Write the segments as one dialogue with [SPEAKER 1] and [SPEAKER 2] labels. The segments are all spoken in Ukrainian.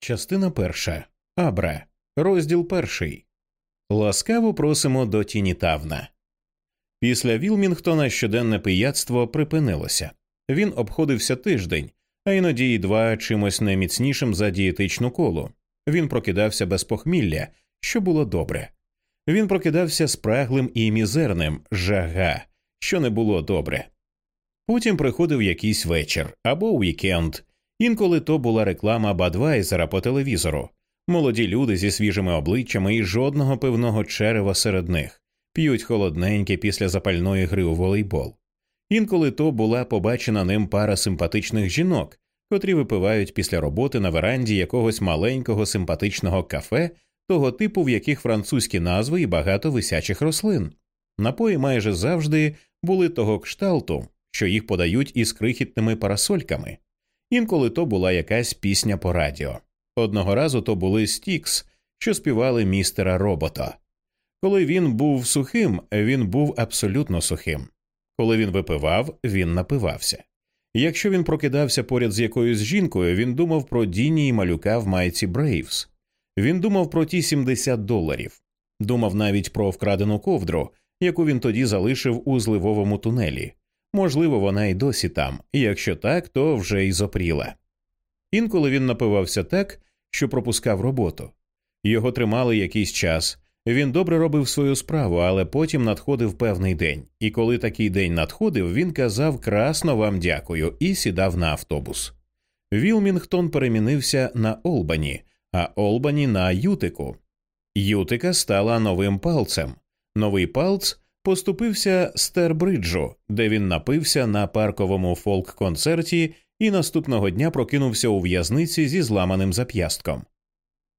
[SPEAKER 1] Частина перша. Абра. Розділ перший. Ласкаво просимо до тіні Тавна. Після Вілмінгтона щоденне пияцтво припинилося. Він обходився тиждень, а іноді й два чимось не міцнішим за дієтичну колу. Він прокидався без похмілля, що було добре. Він прокидався спраглим і мізерним жага, що не було добре. Потім приходив якийсь вечір або уікенд. Інколи то була реклама Бадвайзера по телевізору, молоді люди зі свіжими обличчями і жодного пивного черева серед них п'ють холодненьке після запальної гри у волейбол. Інколи то була побачена ним пара симпатичних жінок, котрі випивають після роботи на веранді якогось маленького симпатичного кафе, того типу, в яких французькі назви і багато висячих рослин. Напої майже завжди були того кшталту, що їх подають із крихітними парасольками. Інколи то була якась пісня по радіо. Одного разу то були Стікс, що співали містера робота. Коли він був сухим, він був абсолютно сухим. Коли він випивав, він напивався. Якщо він прокидався поряд з якоюсь жінкою, він думав про Діні і малюка в майці Брейвс. Він думав про ті 70 доларів, думав навіть про вкрадену ковдру, яку він тоді залишив у зливовому тунелі. Можливо, вона й досі там, і якщо так, то вже й зопріла. Інколи він напивався так, що пропускав роботу. Його тримали якийсь час. Він добре робив свою справу, але потім надходив певний день, і коли такий день надходив, він казав красно вам дякую і сідав на автобус. Вілмінгтон перемінився на Олбані, а Олбані на Ютику. Ютика стала новим палцем. Новий палц поступився Стербриджу, де він напився на парковому фолк-концерті і наступного дня прокинувся у в'язниці зі зламаним зап'ястком.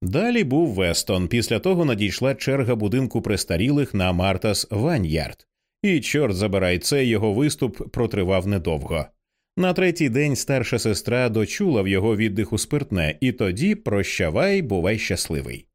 [SPEAKER 1] Далі був Вестон. Після того надійшла черга будинку престарілих на Мартас Ваньярд, і, чорт забирай, це його виступ протривав недовго. На третій день старша сестра дочула в його віддиху спиртне, і тоді прощавай, бувай щасливий.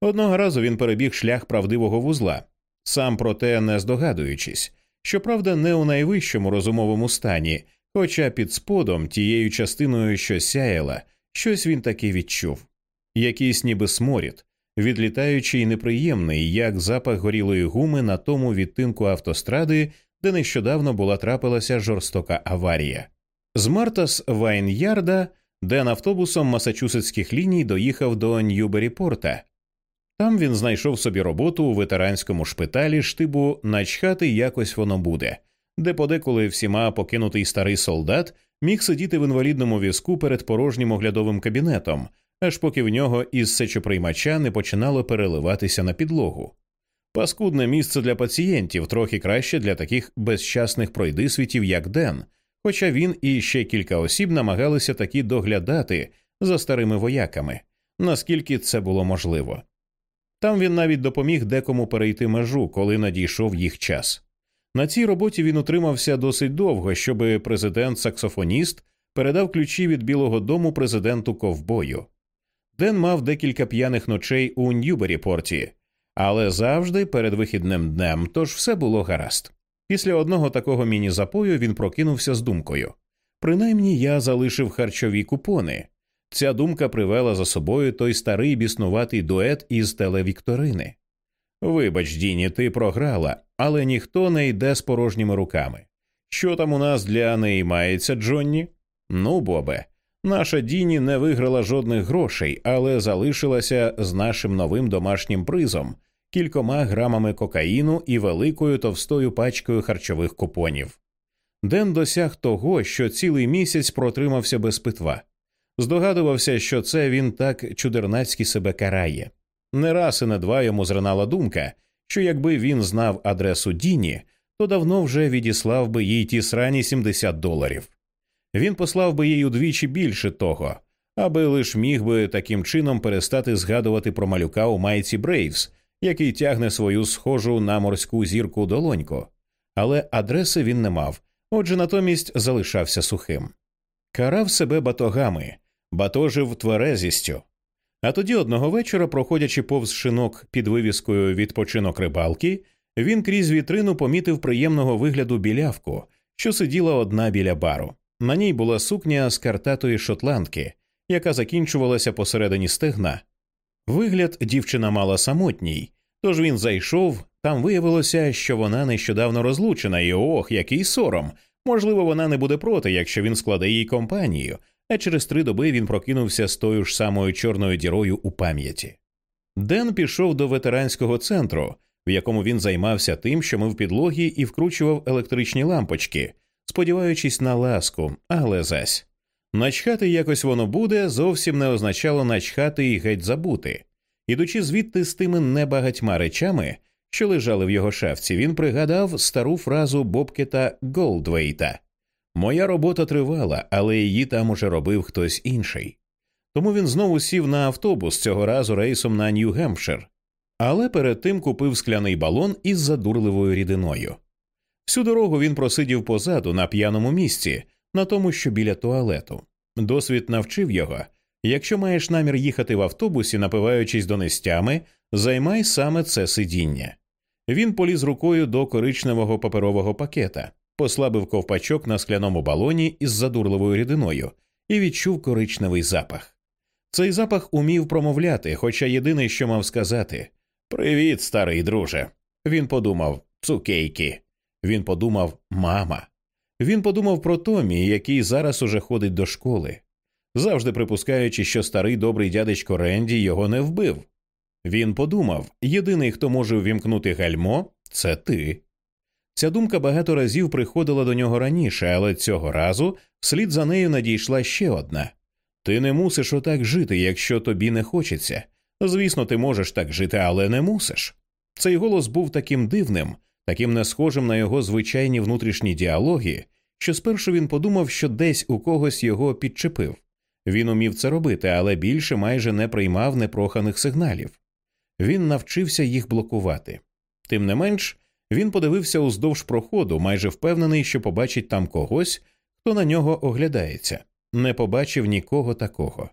[SPEAKER 1] Одного разу він перебіг шлях правдивого вузла, сам про те не здогадуючись, щоправда, не у найвищому розумовому стані, хоча під сподом тією частиною, що сяяла, щось він таки відчув якийсь ніби сморід, відлітаючий і неприємний, як запах горілої гуми на тому відтинку автостради, де нещодавно була трапилася жорстока аварія. З Мартас Вайнярда Ден автобусом масачусетських ліній доїхав до Ньюберіпорта. Там він знайшов собі роботу у ветеранському шпиталі штибу начхати якось воно буде, де подеколи всіма покинутий старий солдат міг сидіти в інвалідному візку перед порожнім оглядовим кабінетом, аж поки в нього із сечоприймача не починало переливатися на підлогу. Паскудне місце для пацієнтів трохи краще для таких безщасних пройдисвітів, як Ден, хоча він і ще кілька осіб намагалися таки доглядати за старими вояками, наскільки це було можливо. Там він навіть допоміг декому перейти межу, коли надійшов їх час. На цій роботі він утримався досить довго, щоб президент саксофоніст передав ключі від Білого Дому президенту ковбою. Ден мав декілька п'яних ночей у Ньюбері-порті, але завжди перед вихідним днем, тож все було гаразд. Після одного такого міні-запою він прокинувся з думкою принаймні я залишив харчові купони. Ця думка привела за собою той старий біснуватий дует із телевікторини. Вибач, Діні, ти програла, але ніхто не йде з порожніми руками. Що там у нас для неї мається, Джонні? Ну, Бобе, наша Діні не виграла жодних грошей, але залишилася з нашим новим домашнім призом, кількома грамами кокаїну і великою товстою пачкою харчових купонів. Ден досяг того, що цілий місяць протримався без питва. Здогадувався, що це він так чудернацьки себе карає. Не раз і не два йому зринала думка, що якби він знав адресу Діні, то давно вже відіслав би їй ті срані 70 доларів. Він послав би їй удвічі більше того, аби лиш міг би таким чином перестати згадувати про малюка у майці Брейвс, який тягне свою схожу на морську зірку долоньку. Але адреси він не мав, отже натомість залишався сухим. Карав себе батогами, батожив тверезістю. А тоді одного вечора, проходячи повз шинок під вивіскою відпочинок рибалки, він крізь вітрину помітив приємного вигляду білявку, що сиділа одна біля бару. На ній була сукня з картатої шотландки, яка закінчувалася посередині стегна. Вигляд дівчина мала самотній, тож він зайшов, там виявилося, що вона нещодавно розлучена, і ох, який сором. Можливо, вона не буде проти, якщо він складе їй компанію, а через три доби він прокинувся з тою ж самою чорною дірою у пам'яті. Ден пішов до ветеранського центру, в якому він займався тим, що мив підлоги і вкручував електричні лампочки, сподіваючись на ласку, але зась. Начхати якось воно буде зовсім не означало начхати і геть забути. Ідучи звідти з тими небагатьма речами, що лежали в його шафці, він пригадав стару фразу Бобкета Голдвейта Моя робота тривала, але її там уже робив хтось інший. Тому він знову сів на автобус цього разу рейсом на Нью-Гемпшир, але перед тим купив скляний балон із задурливою рідиною. Всю дорогу він просидів позаду на п'яному місці, на тому, що біля туалету. Досвід навчив його якщо маєш намір їхати в автобусі, напиваючись донестями, займай саме це сидіння. Він поліз рукою до коричневого паперового пакета, послабив ковпачок на скляному балоні із задурливою рідиною і відчув коричневий запах. Цей запах умів промовляти, хоча єдине, що мав сказати Привіт, старий друже. Він подумав цукейки. Він подумав мама. Він подумав про Томі, який зараз уже ходить до школи, завжди припускаючи, що старий добрий дядечко Ренді його не вбив. Він подумав єдиний, хто може ввімкнути гальмо, це ти. Ця думка багато разів приходила до нього раніше, але цього разу вслід за нею надійшла ще одна ти не мусиш отак жити, якщо тобі не хочеться. Звісно, ти можеш так жити, але не мусиш. Цей голос був таким дивним, таким не схожим на його звичайні внутрішні діалоги, що спершу він подумав, що десь у когось його підчепив. Він умів це робити, але більше майже не приймав непроханих сигналів. Він навчився їх блокувати. Тим не менш, він подивився уздовж проходу, майже впевнений, що побачить там когось, хто на нього оглядається, не побачив нікого такого.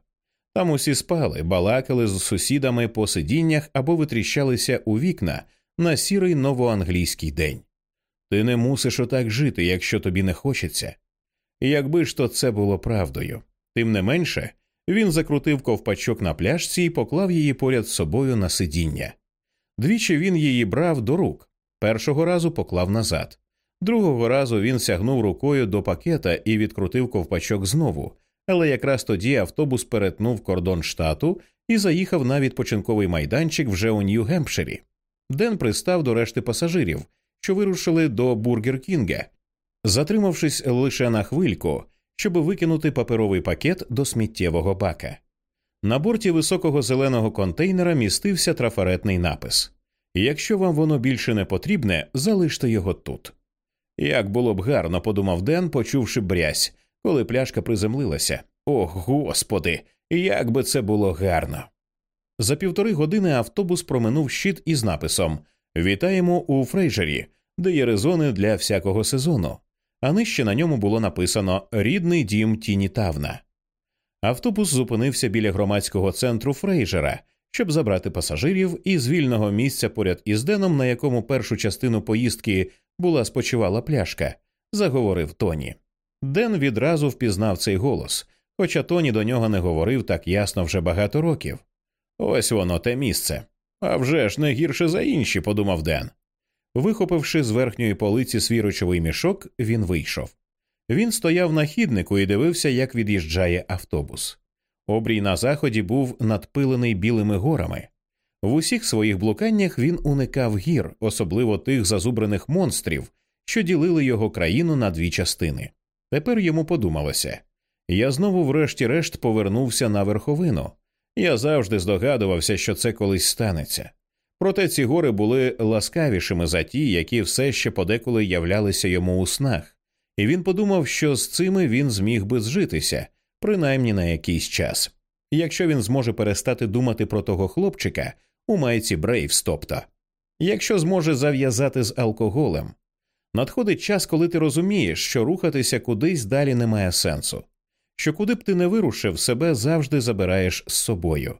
[SPEAKER 1] Там усі спали, балакали з сусідами по сидіннях або витріщалися у вікна на сірий новоанглійський день. Ти не мусиш отак жити, якщо тобі не хочеться. Якби ж то це було правдою. Тим не менше, він закрутив ковпачок на пляшці і поклав її поряд з собою на сидіння. Двічі він її брав до рук, першого разу поклав назад, другого разу він сягнув рукою до пакета і відкрутив ковпачок знову, але якраз тоді автобус перетнув кордон штату і заїхав на відпочинковий майданчик вже у Нью-Гемпширі. Ден пристав до решти пасажирів, що вирушили до Бургер Кінга, затримавшись лише на хвильку, щоб викинути паперовий пакет до сміттєвого бака. На борті високого зеленого контейнера містився трафаретний напис Якщо вам воно більше не потрібне, залиште його тут. Як було б гарно, подумав Ден, почувши брязь, коли пляшка приземлилася. О, господи, як би це було гарно. За півтори години автобус проминув щит із написом Вітаємо у Фрейжері, де є резони для всякого сезону, а нижче на ньому було написано Рідний дім Тіні Тавна. Автобус зупинився біля громадського центру Фрейжера, щоб забрати пасажирів із вільного місця поряд із Деном, на якому першу частину поїздки була спочивала пляшка, заговорив Тоні. Ден відразу впізнав цей голос, хоча Тоні до нього не говорив так ясно вже багато років. Ось воно те місце. «А вже ж не гірше за інші, подумав Ден. Вихопивши з верхньої полиці свій речовий мішок, він вийшов. Він стояв на хіднику і дивився, як від'їжджає автобус. Обрій на заході був надпилений білими горами. В усіх своїх блуканнях він уникав гір, особливо тих зазубрених монстрів, що ділили його країну на дві частини. Тепер йому подумалося я знову, врешті-решт, повернувся на верховину. Я завжди здогадувався, що це колись станеться. Проте ці гори були ласкавішими за ті, які все ще подеколи являлися йому у снах, і він подумав, що з цими він зміг би зжитися, принаймні на якийсь час, якщо він зможе перестати думати про того хлопчика у майці Брейвс, тобто, якщо зможе зав'язати з алкоголем. Надходить час, коли ти розумієш, що рухатися кудись далі немає сенсу, що куди б ти не вирушив, себе завжди забираєш з собою.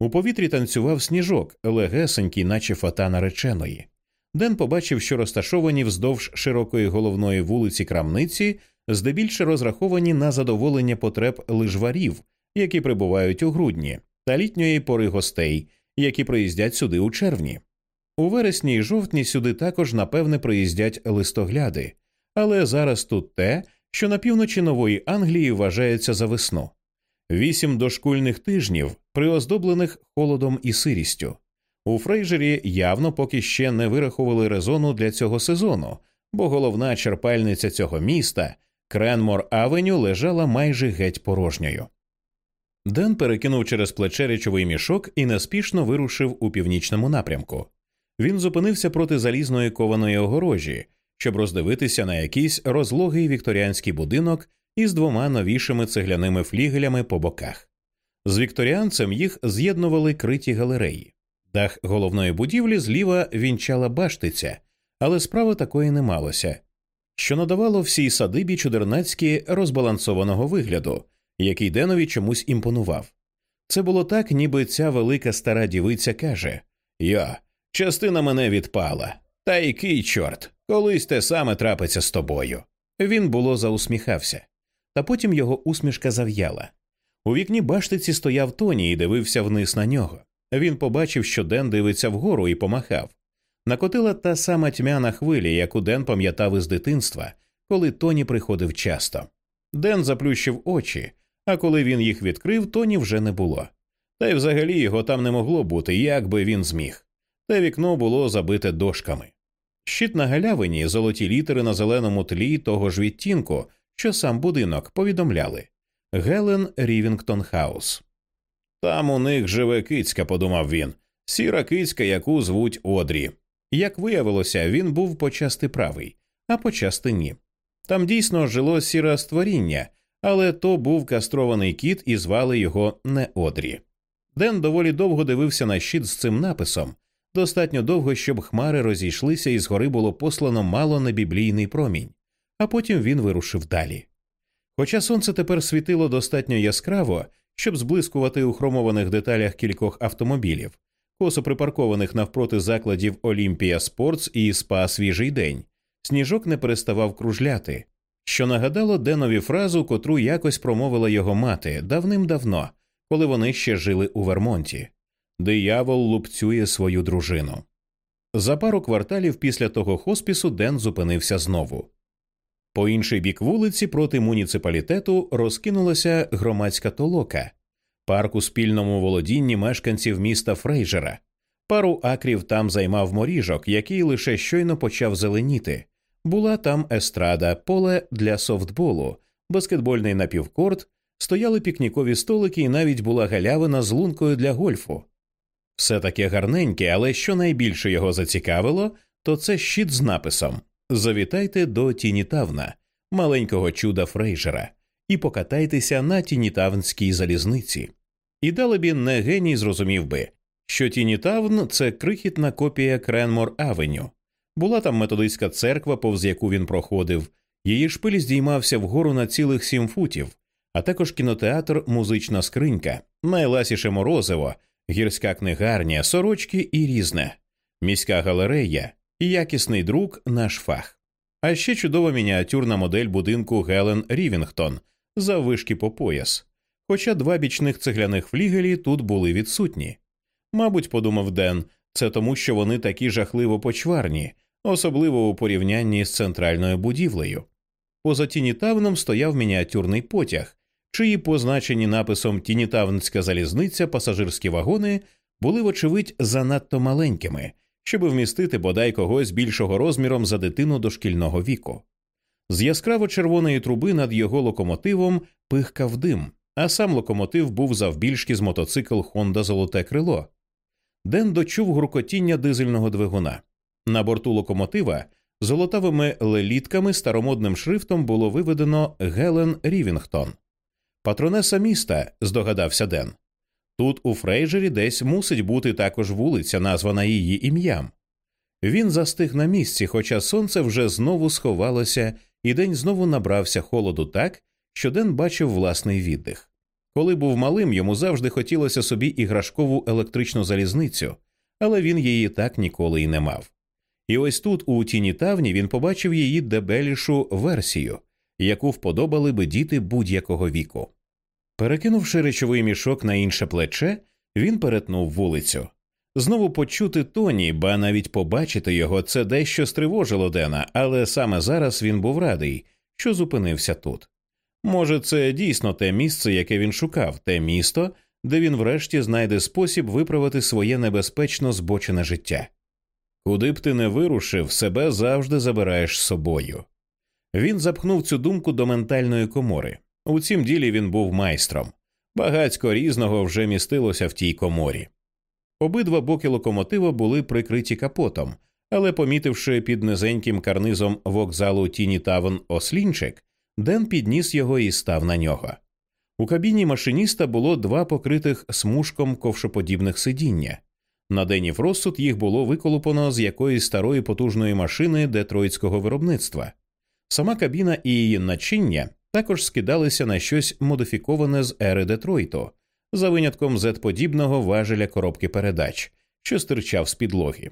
[SPEAKER 1] У повітрі танцював сніжок, легесенький, наче фата нареченої. Ден побачив, що розташовані вздовж широкої головної вулиці крамниці, здебільше розраховані на задоволення потреб лижварів, які прибувають у грудні, та літньої пори гостей, які приїздять сюди у червні. У вересні і жовтні сюди також, напевне, приїздять листогляди, але зараз тут те, що на півночі нової Англії вважається за весну. Вісім дошкульних тижнів, приоздоблених холодом і сирістю. У Фрейжері явно поки ще не вирахували резону для цього сезону, бо головна черпальниця цього міста Кренмор Авеню лежала майже геть порожньою. Ден перекинув через плече речовий мішок і неспішно вирушив у північному напрямку. Він зупинився проти залізної кованої огорожі, щоб роздивитися на якийсь розлогий вікторіанський будинок із двома новішими цегляними флігелями по боках. З вікторіанцем їх з'єднували криті галереї. Дах головної будівлі зліва вінчала баштиця, але справи такої не малося, що надавало всій садибі чудернацькі розбалансованого вигляду, який Денові чомусь імпонував. Це було так, ніби ця велика стара дівиця каже Я, частина мене відпала, та який чорт, колись те саме трапиться з тобою. Він було заусміхався, та потім його усмішка зав'яла. У вікні баштиці стояв Тоні і дивився вниз на нього. Він побачив, що Ден дивиться вгору і помахав. Накотила та сама тьмяна хвиля, яку Ден пам'ятав із дитинства, коли Тоні приходив часто. Ден заплющив очі, а коли він їх відкрив, Тоні вже не було. Та й взагалі його там не могло бути, як би він зміг. Те вікно було забите дошками. Щит на галявині, золоті літери на зеленому тлі того ж відтінку, що сам будинок повідомляли Гелен Рівінгтон Хаус. Там у них живе кицька, подумав він, сіра кицька, яку звуть Одрі. Як виявилося, він був почасти правий, а почасти ні. Там дійсно жило сіре створіння, але то був кастрований кіт і звали його не Одрі. Ден доволі довго дивився на щит з цим написом достатньо довго, щоб хмари розійшлися, і згори було послано мало на біблійний промінь, а потім він вирушив далі. Хоча сонце тепер світило достатньо яскраво, щоб зблискувати у хромованих деталях кількох автомобілів, косо припаркованих навпроти закладів Олімпія Спортс і СПА Свіжий день, сніжок не переставав кружляти, що нагадало Денові фразу, котру якось промовила його мати давним-давно, коли вони ще жили у Вермонті диявол лупцює свою дружину. За пару кварталів після того хоспісу Ден зупинився знову. По інший бік вулиці проти муніципалітету розкинулася громадська толока, парк у спільному володінні мешканців міста Фрейжера. Пару акрів там займав моріжок, який лише щойно почав зеленіти. Була там естрада, поле для софтболу, баскетбольний напівкорт, стояли пікнікові столики, і навіть була галявина з лункою для гольфу. Все таке гарненьке, але що найбільше його зацікавило, то це щит з написом Завітайте до Тінітавна, маленького чуда Фрейжера, і покатайтеся на Тінітавнській залізниці. І далебі не геній зрозумів би, що Тінітавн це крихітна копія Кренмор Авеню. Була там методистська церква, повз яку він проходив, її шпиль здіймався вгору на цілих сім футів, а також кінотеатр Музична скринька, найласіше морозиво, гірська книгарня, сорочки і різне, міська галерея, і якісний друк наш фах. А ще чудова мініатюрна модель будинку Гелен Рівінгтон за вишки по пояс. Хоча два бічних цегляних флігелі тут були відсутні. Мабуть, подумав Ден, це тому, що вони такі жахливо почварні, особливо у порівнянні з центральною будівлею. Поза Тінітавном стояв мініатюрний потяг, чиї позначені написом Тінітавнська залізниця пасажирські вагони були, вочевидь, занадто маленькими, щоб вмістити бодай когось більшого розміром за дитину дошкільного віку. З яскраво червоної труби над його локомотивом пихкав дим, а сам локомотив був завбільшки з мотоцикл Хонда Золоте крило. Ден дочув гуркотіння дизельного двигуна. На борту локомотива золотавими лелітками старомодним шрифтом було виведено Гелен Рівінгтон. Патронеса міста, здогадався Ден. Тут у Фрейжері десь мусить бути також вулиця, названа її ім'ям. Він застиг на місці, хоча сонце вже знову сховалося, і день знову набрався холоду так, що Ден бачив власний віддих. Коли був малим, йому завжди хотілося собі іграшкову електричну залізницю, але він її так ніколи й не мав. І ось тут, у тіні тавні, він побачив її дебелішу версію, яку вподобали би діти будь-якого віку. Перекинувши речовий мішок на інше плече, він перетнув вулицю. Знову почути Тоні, ба навіть побачити його, це дещо стривожило Дена, але саме зараз він був радий, що зупинився тут. Може, це дійсно те місце, яке він шукав, те місто, де він врешті знайде спосіб виправити своє небезпечно збочене життя. Куди б ти не вирушив, себе завжди забираєш з собою. Він запхнув цю думку до ментальної комори. У цім ділі він був майстром. Багацько різного вже містилося в тій коморі. Обидва боки локомотива були прикриті капотом, але, помітивши під низеньким карнизом вокзалу Тіні Тавен ослінчик, Ден підніс його і став на нього. У кабіні машиніста було два покритих смужком ковшоподібних сидіння. На Дені Фроссут їх було виколупано з якоїсь старої потужної машини детройтського виробництва. Сама кабіна і її начиння також скидалися на щось модифіковане з ери Детройту, за винятком зет-подібного важеля коробки передач, що стирчав з підлоги.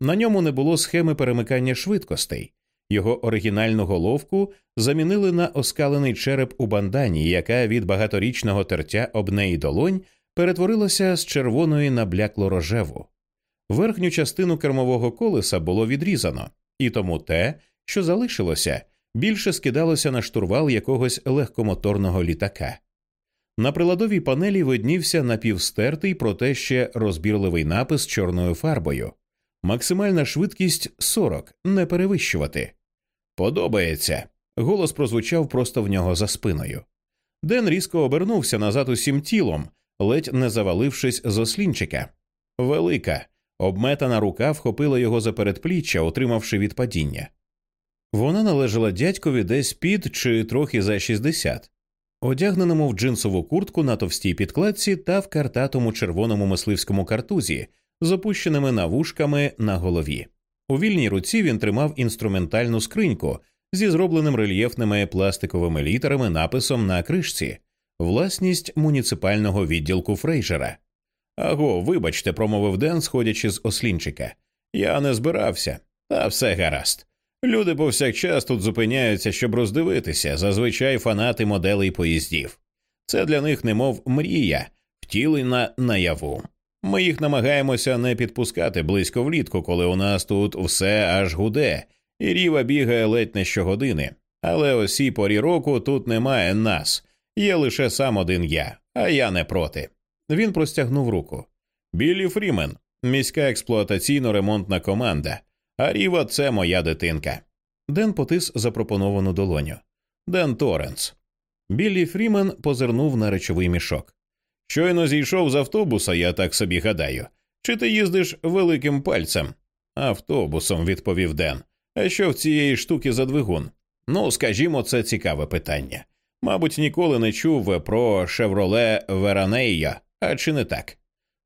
[SPEAKER 1] На ньому не було схеми перемикання швидкостей. Його оригінальну головку замінили на оскалений череп у бандані, яка від багаторічного тертя об неї долонь перетворилася з червоної на блякло рожеву. Верхню частину кермового колеса було відрізано, і тому те, що залишилося, більше скидалося на штурвал якогось легкомоторного літака. На приладовій панелі виднівся напівстертий, проте ще розбірливий напис чорною фарбою. Максимальна швидкість 40, не перевищувати. Подобається. Голос прозвучав просто в нього за спиною. Ден різко обернувся назад усім тілом, ледь не завалившись з ослінчика. Велика, обметана рука вхопила його за передпліччя, утримавши від падіння. Вона належала дядькові десь під чи трохи за 60, одягненому в джинсову куртку на товстій підкладці та в картатому червоному мисливському картузі з опущеними навушками на голові. У вільній руці він тримав інструментальну скриньку зі зробленим рельєфними пластиковими літерами написом на кришці власність муніципального відділку Фрейжера. Аго, вибачте, промовив Ден, сходячи з ослінчика. Я не збирався, та все гаразд. Люди повсякчас тут зупиняються, щоб роздивитися, зазвичай фанати моделей поїздів. Це для них немов мрія, втілена наяву. Ми їх намагаємося не підпускати близько влітку, коли у нас тут все аж гуде, і ріва бігає ледь не щогодини. Але осій порі року тут немає нас, є лише сам один я, а я не проти. Він простягнув руку. Біллі Фрімен, міська експлуатаційно-ремонтна команда. А Ріва це моя дитинка. Ден потис запропоновану долоню. Ден Торренс. Біллі Фрімен позирнув на речовий мішок. Щойно зійшов з автобуса, я так собі гадаю. Чи ти їздиш великим пальцем? Автобусом, відповів Ден. А що в цієї штуки за двигун? Ну, скажімо, це цікаве питання. Мабуть, ніколи не чув про Шевроле Веранея, а чи не так?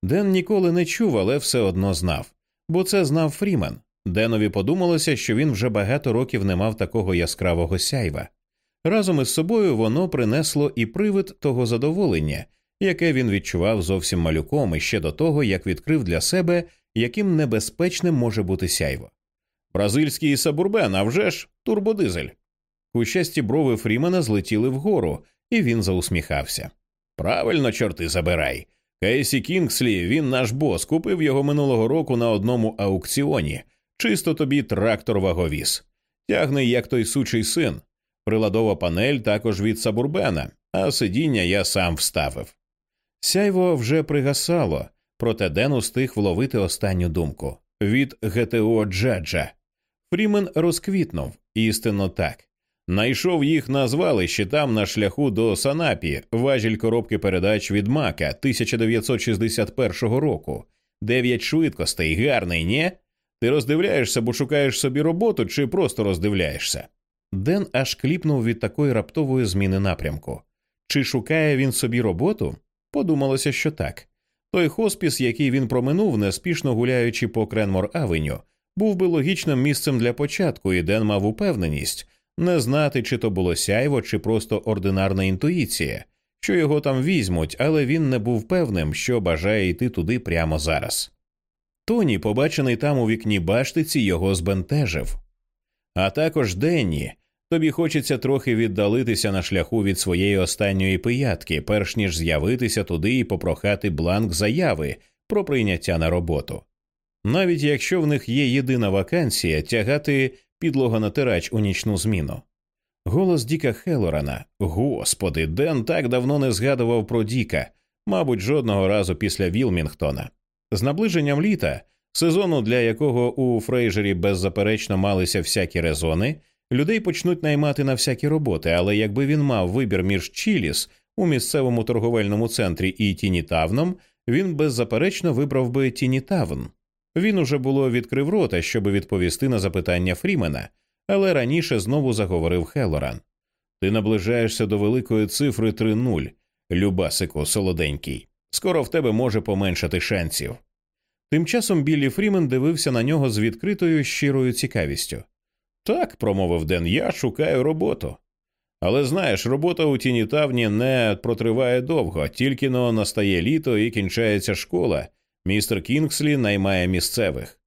[SPEAKER 1] Ден ніколи не чув, але все одно знав, бо це знав Фрімен. Денові подумалося, що він вже багато років не мав такого яскравого сяйва. Разом із собою воно принесло і привид того задоволення, яке він відчував зовсім малюком іще до того, як відкрив для себе, яким небезпечним може бути сяйво. Бразильський сабурбен, а вже ж турбодизель. Кущасті брови Фрімена злетіли вгору, і він заусміхався. Правильно, чорти забирай. Кейсі Кінгслі, він наш бос, купив його минулого року на одному аукціоні. Чисто тобі трактор ваговіз. Тягне, як той сучий син. Приладова панель також від Сабурбена, а сидіння я сам вставив. Сяйво вже пригасало, проте Ден устиг вловити останню думку від ГТО Джаджа. Фрімен розквітнув, істинно так. Найшов їх на звалищі там на шляху до Санапі, важіль коробки передач від Мака 1961 року. Дев'ять швидкостей, гарний, ні? Ти роздивляєшся, бо шукаєш собі роботу, чи просто роздивляєшся? Ден аж кліпнув від такої раптової зміни напрямку. Чи шукає він собі роботу? Подумалося, що так. Той хоспіс, який він проминув, неспішно гуляючи по Кренмор Авеню, був би логічним місцем для початку, і Ден мав упевненість не знати, чи то було сяйво, чи просто ординарна інтуїція, що його там візьмуть, але він не був певним, що бажає йти туди прямо зараз. Тоні, побачений там у вікні баштиці, його збентежив. А також Денні, Тобі хочеться трохи віддалитися на шляху від своєї останньої пиятки, перш ніж з'явитися туди і попрохати бланк заяви про прийняття на роботу. Навіть якщо в них є єдина вакансія тягати підлогонатирач у нічну зміну. Голос Діка Хелорана Господи, Ден так давно не згадував про Діка, мабуть, жодного разу після Вілмінгтона. З наближенням літа, сезону, для якого у Фрейжері беззаперечно малися всякі резони, людей почнуть наймати на всякі роботи, але якби він мав вибір між Чіліс у місцевому торговельному центрі і Тінітавном, він беззаперечно вибрав би Тінітавн. Він уже було відкрив рота, щоб відповісти на запитання Фрімена, але раніше знову заговорив Хелоран. Ти наближаєшся до великої цифри 3-0, Любасику, солоденький. Скоро в тебе може поменшати шансів. Тим часом Біллі Фрімен дивився на нього з відкритою щирою цікавістю. Так, промовив Ден, я шукаю роботу. Але знаєш, робота у тіні тавні не протриває довго, тільки но настає літо і кінчається школа. Містер Кінгслі наймає місцевих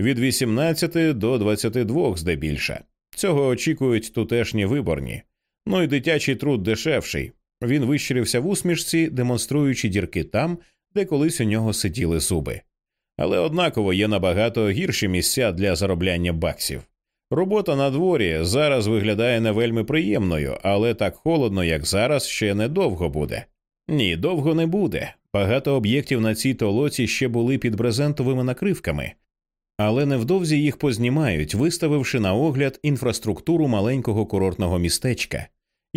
[SPEAKER 1] від 18 до 22 здебільша. Цього очікують тутешні виборні. Ну і дитячий труд дешевший. Він вищирився в усмішці, демонструючи дірки там, де колись у нього сиділи зуби. Але однаково є набагато гірші місця для заробляння баксів. Робота на дворі зараз виглядає не вельми приємною, але так холодно, як зараз, ще недовго буде. Ні, довго не буде. Багато об'єктів на цій толоці ще були під брезентовими накривками, але невдовзі їх познімають, виставивши на огляд інфраструктуру маленького курортного містечка,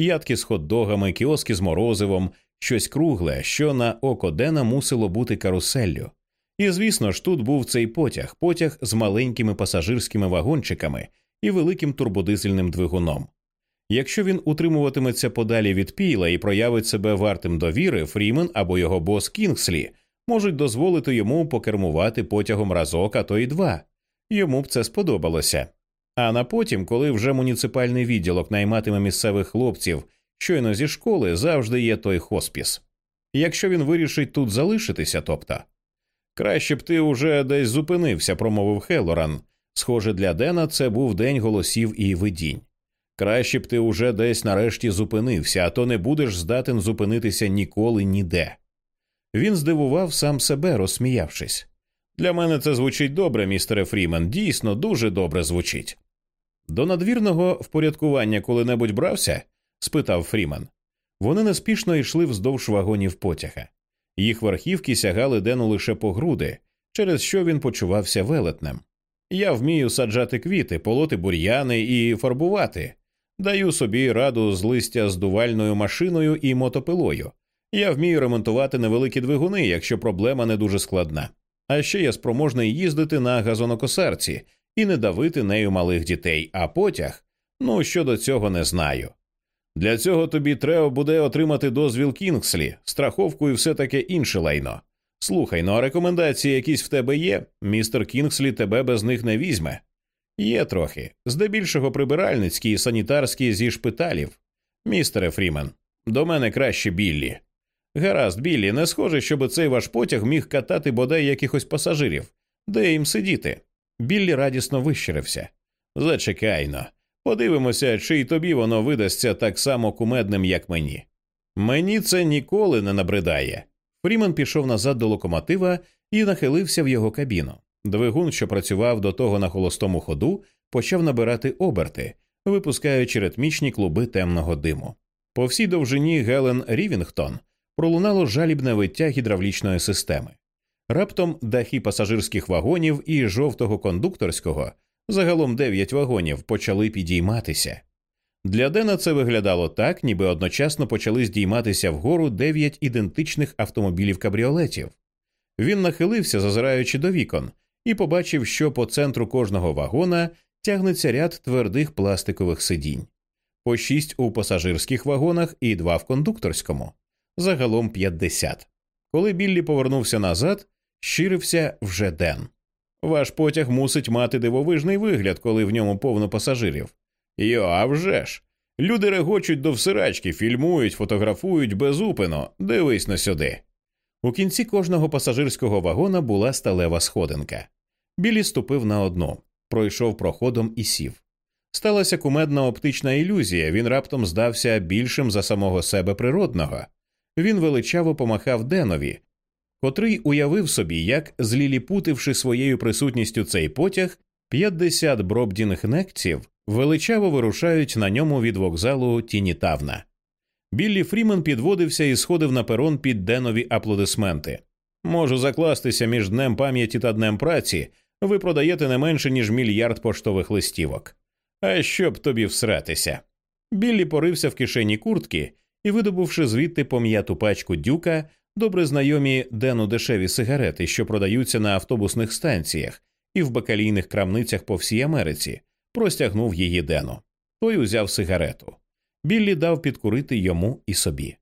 [SPEAKER 1] ядки з хот-догами, кіоски з морозивом, щось кругле, що на око Дена мусило бути каруселлю. І звісно ж, тут був цей потяг, потяг з маленькими пасажирськими вагончиками і великим турбодизельним двигуном. Якщо він утримуватиметься подалі від піла і проявить себе вартим довіри, Фрімен або його бос Кінгслі можуть дозволити йому покермувати потягом разок, а то й два. Йому б це сподобалося. А на потім, коли вже муніципальний відділок найматиме місцевих хлопців, щойно зі школи завжди є той хоспіс. Якщо він вирішить тут залишитися, тобто. Краще б ти уже десь зупинився, промовив Хелоран. Схоже, для Дена це був день голосів і видінь. Краще б ти уже десь нарешті зупинився, а то не будеш здатен зупинитися ніколи ніде. Він здивував сам себе, розсміявшись. Для мене це звучить добре, містере Фрімен, дійсно дуже добре звучить. До надвірного впорядкування коли-небудь брався? спитав Фрімен. Вони неспішно йшли вздовж вагонів потяга. Їх верхівки сягали Дену лише по груди, через що він почувався велетнем. Я вмію саджати квіти, полоти бур'яни і фарбувати. Даю собі раду з листя здувальною машиною і мотопилою. Я вмію ремонтувати невеликі двигуни, якщо проблема не дуже складна. А ще я спроможний їздити на газонокосарці і не давити нею малих дітей, а потяг ну щодо цього не знаю. Для цього тобі треба буде отримати дозвіл Кінгслі, страховку і все таке інше лайно. Слухай, ну а рекомендації якісь в тебе є? Містер Кінгслі тебе без них не візьме. Є трохи, здебільшого прибиральницькі і санітарські зі шпиталів. Містере Фрімен, до мене краще Біллі. Гаразд, Біллі, не схоже, щоб цей ваш потяг міг катати бодай якихось пасажирів, де їм сидіти. Біллі радісно вищирився. Зачекайно. Подивимося, чи й тобі воно видасться так само кумедним, як мені. Мені це ніколи не набридає. Фрімен пішов назад до локомотива і нахилився в його кабіну. Двигун, що працював до того на холостому ходу, почав набирати оберти, випускаючи ритмічні клуби темного диму. По всій довжині Гелен Рівінгтон пролунало жалібне виття гідравлічної системи. Раптом дахи пасажирських вагонів і жовтого кондукторського, загалом дев'ять вагонів, почали підійматися. Для Дена це виглядало так, ніби одночасно почали здійматися вгору дев'ять ідентичних автомобілів кабріолетів. Він нахилився, зазираючи до вікон, і побачив, що по центру кожного вагона тягнеться ряд твердих пластикових сидінь, по шість у пасажирських вагонах і два в кондукторському, загалом п'ятдесят. Коли Біллі повернувся назад, щирився вже Ден. Ваш потяг мусить мати дивовижний вигляд, коли в ньому повно пасажирів. Йо, а вже ж! Люди регочуть до всирачки, фільмують, фотографують безупино. Дивись на сюди. У кінці кожного пасажирського вагона була сталева сходинка. Білі ступив на одну, пройшов проходом і сів. Сталася кумедна оптична ілюзія, він раптом здався більшим за самого себе природного. Він величаво помахав Денові, котрий уявив собі, як, зліліпутивши своєю присутністю цей потяг, 50 бробдінгнектів величаво вирушають на ньому від вокзалу Тінітавна. Біллі Фрімен підводився і сходив на перон під Денові аплодисменти. Можу закластися між днем пам'яті та днем праці, ви продаєте не менше, ніж мільярд поштових листівок. А щоб тобі всратися. Біллі порився в кишені куртки і, видобувши звідти пом'яту пачку дюка, добре знайомі Дену дешеві сигарети, що продаються на автобусних станціях і в бакалійних крамницях по всій Америці, простягнув її Дену. Той узяв сигарету. Біллі дав підкурити йому і собі.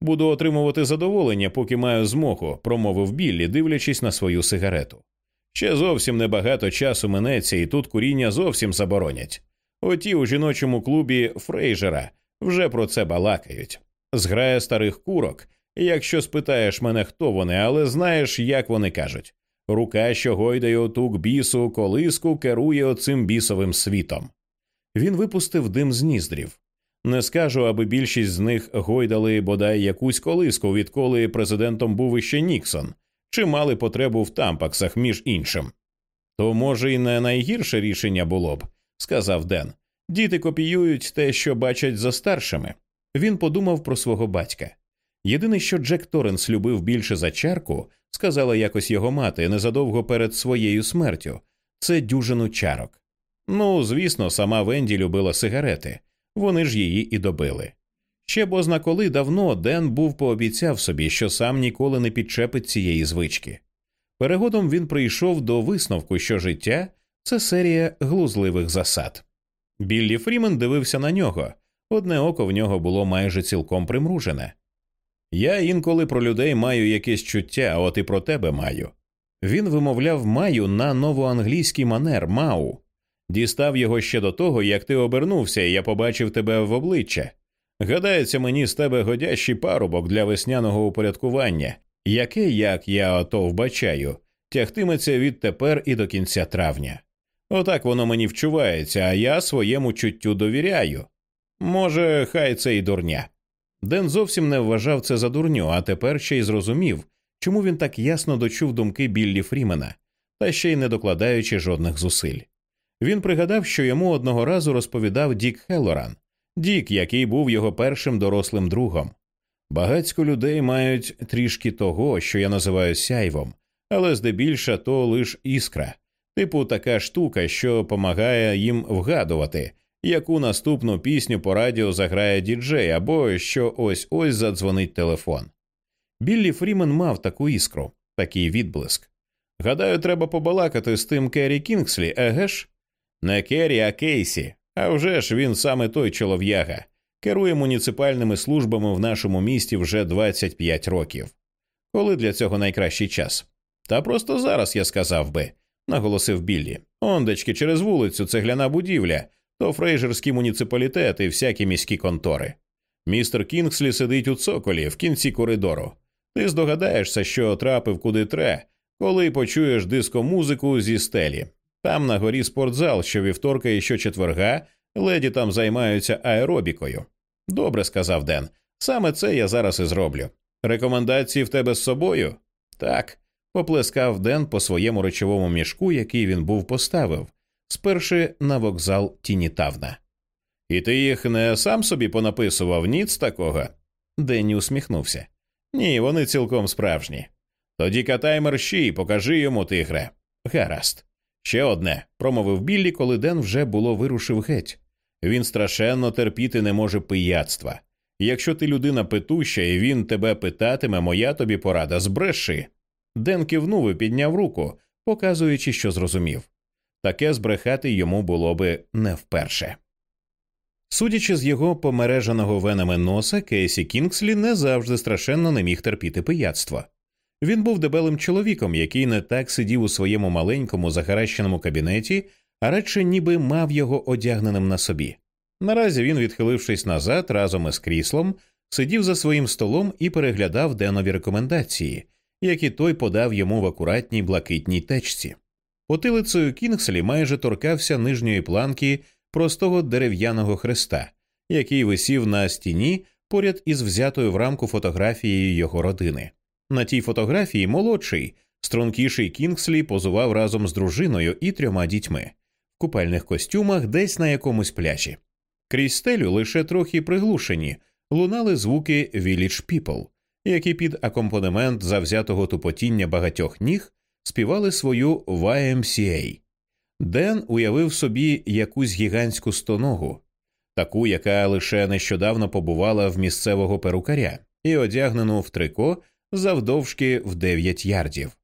[SPEAKER 1] Буду отримувати задоволення, поки маю змогу, промовив Біллі, дивлячись на свою сигарету. Ще зовсім небагато часу минеться, і тут куріння зовсім заборонять. Оті у жіночому клубі Фрейжера вже про це балакають. Зграє старих курок, якщо спитаєш мене, хто вони, але знаєш, як вони кажуть рука, що гойдає отук бісу, колиску, керує оцим бісовим світом. Він випустив дим з ніздрів. Не скажу, аби більшість з них гойдали бодай якусь колиску, відколи президентом був іще Ніксон, чи мали потребу в тампаксах, між іншим. То, може, і не найгірше рішення було б, сказав Ден. Діти копіюють те, що бачать за старшими. Він подумав про свого батька. Єдине, що Джек Торренс любив більше за чарку, сказала якось його мати незадовго перед своєю смертю, це дюжину чарок. Ну, звісно, сама Венді любила сигарети, вони ж її і добили. Ще бозна коли давно Ден був пообіцяв собі, що сам ніколи не підчепить цієї звички. Перегодом він прийшов до висновку, що життя це серія глузливих засад. Біллі Фрімен дивився на нього, одне око в нього було майже цілком примружене. Я інколи про людей маю якесь чуття, от і про тебе маю. Він вимовляв маю на новоанглійський манер мау, дістав його ще до того, як ти обернувся, і я побачив тебе в обличчя. Гадається, мені з тебе годящий парубок для весняного упорядкування, яке, як я ото вбачаю, тягтиметься відтепер і до кінця травня. Отак воно мені вчувається, а я своєму чуттю довіряю. Може, хай це й дурня. Ден зовсім не вважав це за дурню, а тепер ще й зрозумів, чому він так ясно дочув думки Біллі Фрімена, та ще й не докладаючи жодних зусиль. Він пригадав, що йому одного разу розповідав Дік Хеллоран, Дік, який був його першим дорослим другом. Багацько людей мають трішки того, що я називаю сяйвом, але здебільша то лиш іскра, типу така штука, що помагає їм вгадувати, яку наступну пісню по радіо заграє діджей, або що ось ось задзвонить телефон. Біллі Фрімен мав таку іскру, такий відблиск. Гадаю, треба побалакати з тим Керрі Кінгслі, еге ж? Не Керрі, а Кейсі. А вже ж він саме той чолов'яга, керує муніципальними службами в нашому місті вже 25 років. Коли для цього найкращий час? Та просто зараз я сказав би, наголосив Біллі. Ондечки через вулицю, цегляна будівля, то фрейжерський муніципалітет і всякі міські контори. Містер Кінгслі сидить у цоколі в кінці коридору. Ти здогадаєшся, що трапив куди тре, коли почуєш диско-музику зі стелі. Там на горі спортзал, що вівторка і щочетверга леді там займаються аеробікою. Добре, сказав Ден. Саме це я зараз і зроблю. Рекомендації в тебе з собою? Так, поплескав Ден по своєму речовому мішку, який він був поставив, сперши на вокзал Тінітавна. І ти їх не сам собі понаписував ніц такого? Денні усміхнувся. Ні, вони цілком справжні. Тоді катай мерщій, покажи йому тигре. Гаразд. Ще одне, промовив Біллі, коли Ден вже було вирушив геть. Він страшенно терпіти не може пияцтва. Якщо ти людина питуща, і він тебе питатиме, моя тобі порада збреши. Ден кивнув і підняв руку, показуючи, що зрозумів. Таке збрехати йому було би не вперше. Судячи з його помереженого венами носа, Кейсі Кінгслі не завжди страшенно не міг терпіти пияцтва. Він був дебелим чоловіком, який не так сидів у своєму маленькому захаращеному кабінеті, а радше ніби мав його одягненим на собі. Наразі він, відхилившись назад разом із кріслом, сидів за своїм столом і переглядав денові рекомендації, які той подав йому в акуратній блакитній течці. Потилицею Кінгслі майже торкався нижньої планки простого дерев'яного хреста, який висів на стіні поряд із взятою в рамку фотографією його родини. На тій фотографії молодший, стрункіший Кінгслі позував разом з дружиною і трьома дітьми в купальних костюмах десь на якомусь пляжі. Крізь стелю лише трохи приглушені, лунали звуки Village People, які під акомпанемент завзятого тупотіння багатьох ніг співали свою YMCA. Ден уявив собі якусь гігантську стоногу, таку, яка лише нещодавно побувала в місцевого перукаря, і одягнену в трико завдовжки в дев'ять ярдів.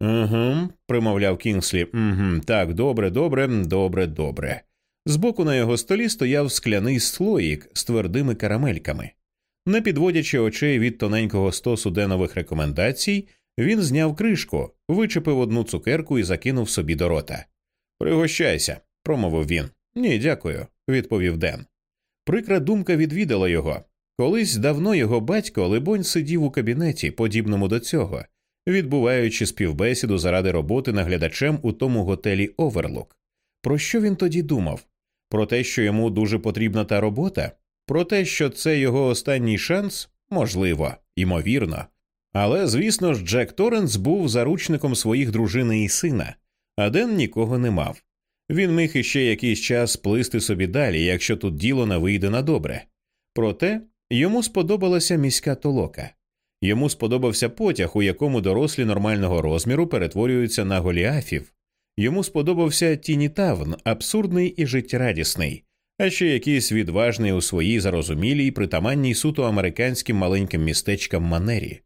[SPEAKER 1] Угу, примовляв Кінгслі. «Угу, Так, добре, добре, добре, добре. Збоку на його столі стояв скляний слоїк з твердими карамельками. Не підводячи очей від тоненького стосу денових рекомендацій, він зняв кришку, вичепив одну цукерку і закинув собі до рота. Пригощайся, промовив він. Ні, дякую, відповів Ден. Прикра думка відвідала його. Колись давно його батько, либонь, сидів у кабінеті, подібному до цього, відбуваючи співбесіду заради роботи наглядачем у тому готелі Оверлук. Про що він тоді думав? Про те, що йому дуже потрібна та робота, про те, що це його останній шанс, можливо, ймовірно. Але, звісно ж, Джек Торренс був заручником своїх дружини і сина, а Ден нікого не мав. Він міг іще якийсь час плисти собі далі, якщо тут діло не вийде на добре. Проте йому сподобалася міська толока. Йому сподобався потяг, у якому дорослі нормального розміру перетворюються на голіафів. Йому сподобався Тіні Тавн, абсурдний і життєрадісний, а ще якийсь відважний у своїй зарозумілій, притаманній суто американським маленьким містечкам манері.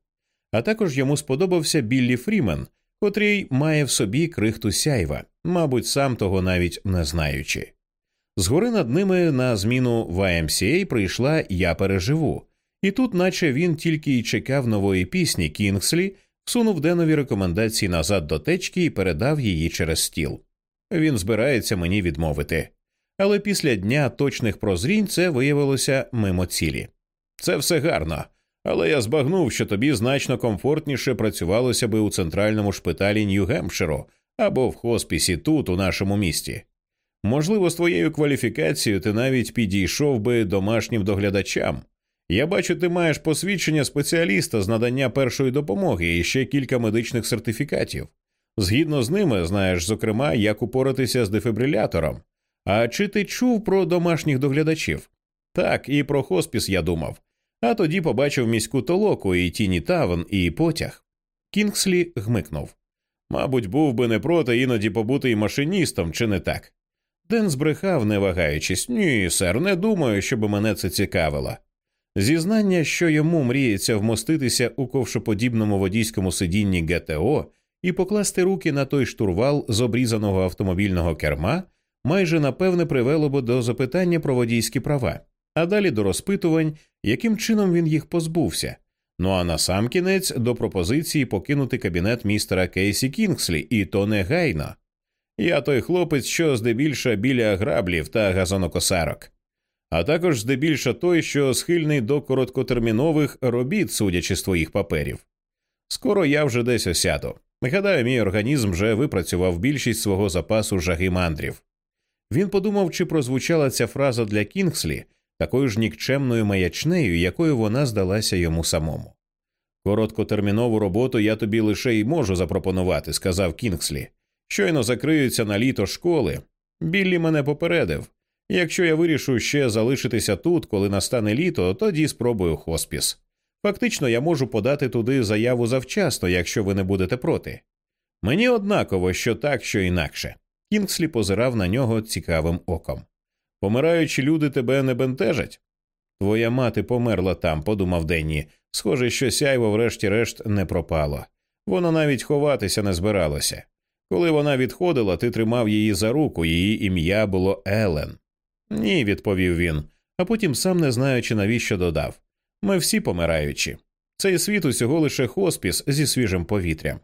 [SPEAKER 1] А також йому сподобався Біллі Фрімен, котрий має в собі крихту сяйва, мабуть, сам того навіть не знаючи. Згори над ними на зміну YMCA прийшла Я переживу, і тут, наче він тільки й чекав нової пісні Кінгслі, всунув Денові рекомендації назад до течки і передав її через стіл. Він збирається мені відмовити. Але після дня точних прозрінь це виявилося мимо цілі. Це все гарно, але я збагнув, що тобі значно комфортніше працювалося би у центральному шпиталі Нью-Гемпширу або в хоспісі тут, у нашому місті. Можливо, з твоєю кваліфікацією ти навіть підійшов би домашнім доглядачам. Я бачу, ти маєш посвідчення спеціаліста з надання першої допомоги і ще кілька медичних сертифікатів. Згідно з ними, знаєш, зокрема, як упоратися з дефібрилятором. А чи ти чув про домашніх доглядачів? Так, і про хоспіс я думав. А тоді побачив міську толоку і тіні тавен, і потяг. Кінгслі гмикнув. Мабуть, був би не проти іноді побути й машиністом, чи не так? Ден збрехав, не вагаючись. Ні, сер, не думаю, щоб мене це цікавило. Зізнання, що йому мріється вмоститися у ковшоподібному водійському сидінні ГТО і покласти руки на той штурвал з обрізаного автомобільного керма, майже напевне привело б до запитання про водійські права, а далі до розпитувань, яким чином він їх позбувся. Ну а насамкінець до пропозиції покинути кабінет містера Кейсі Кінгслі, і то негайно. Я той хлопець, що здебільша біля граблів та газонокосарок, а також здебільша той, що схильний до короткотермінових робіт, судячи з твоїх паперів. Скоро я вже десь осяду. Гадаю, мій організм вже випрацював більшість свого запасу жаги мандрів. Він подумав, чи прозвучала ця фраза для Кінгслі такою ж нікчемною маячнею, якою вона здалася йому самому. Короткотермінову роботу я тобі лише й можу запропонувати, сказав Кінгслі. Щойно закриються на літо школи. Біллі мене попередив. Якщо я вирішу ще залишитися тут, коли настане літо, тоді спробую хоспіс. Фактично, я можу подати туди заяву завчасно, якщо ви не будете проти. Мені однаково, що так, що інакше. Кінгслі позирав на нього цікавим оком. Помираючі люди тебе не бентежать? Твоя мати померла там, подумав Денні. Схоже, що сяйво, врешті-решт, не пропало. Воно навіть ховатися не збиралося. Коли вона відходила, ти тримав її за руку, її ім'я було Елен. Ні, відповів він, а потім, сам не знаючи, навіщо додав. Ми всі помираючі. Цей світ усього лише хоспіс зі свіжим повітрям.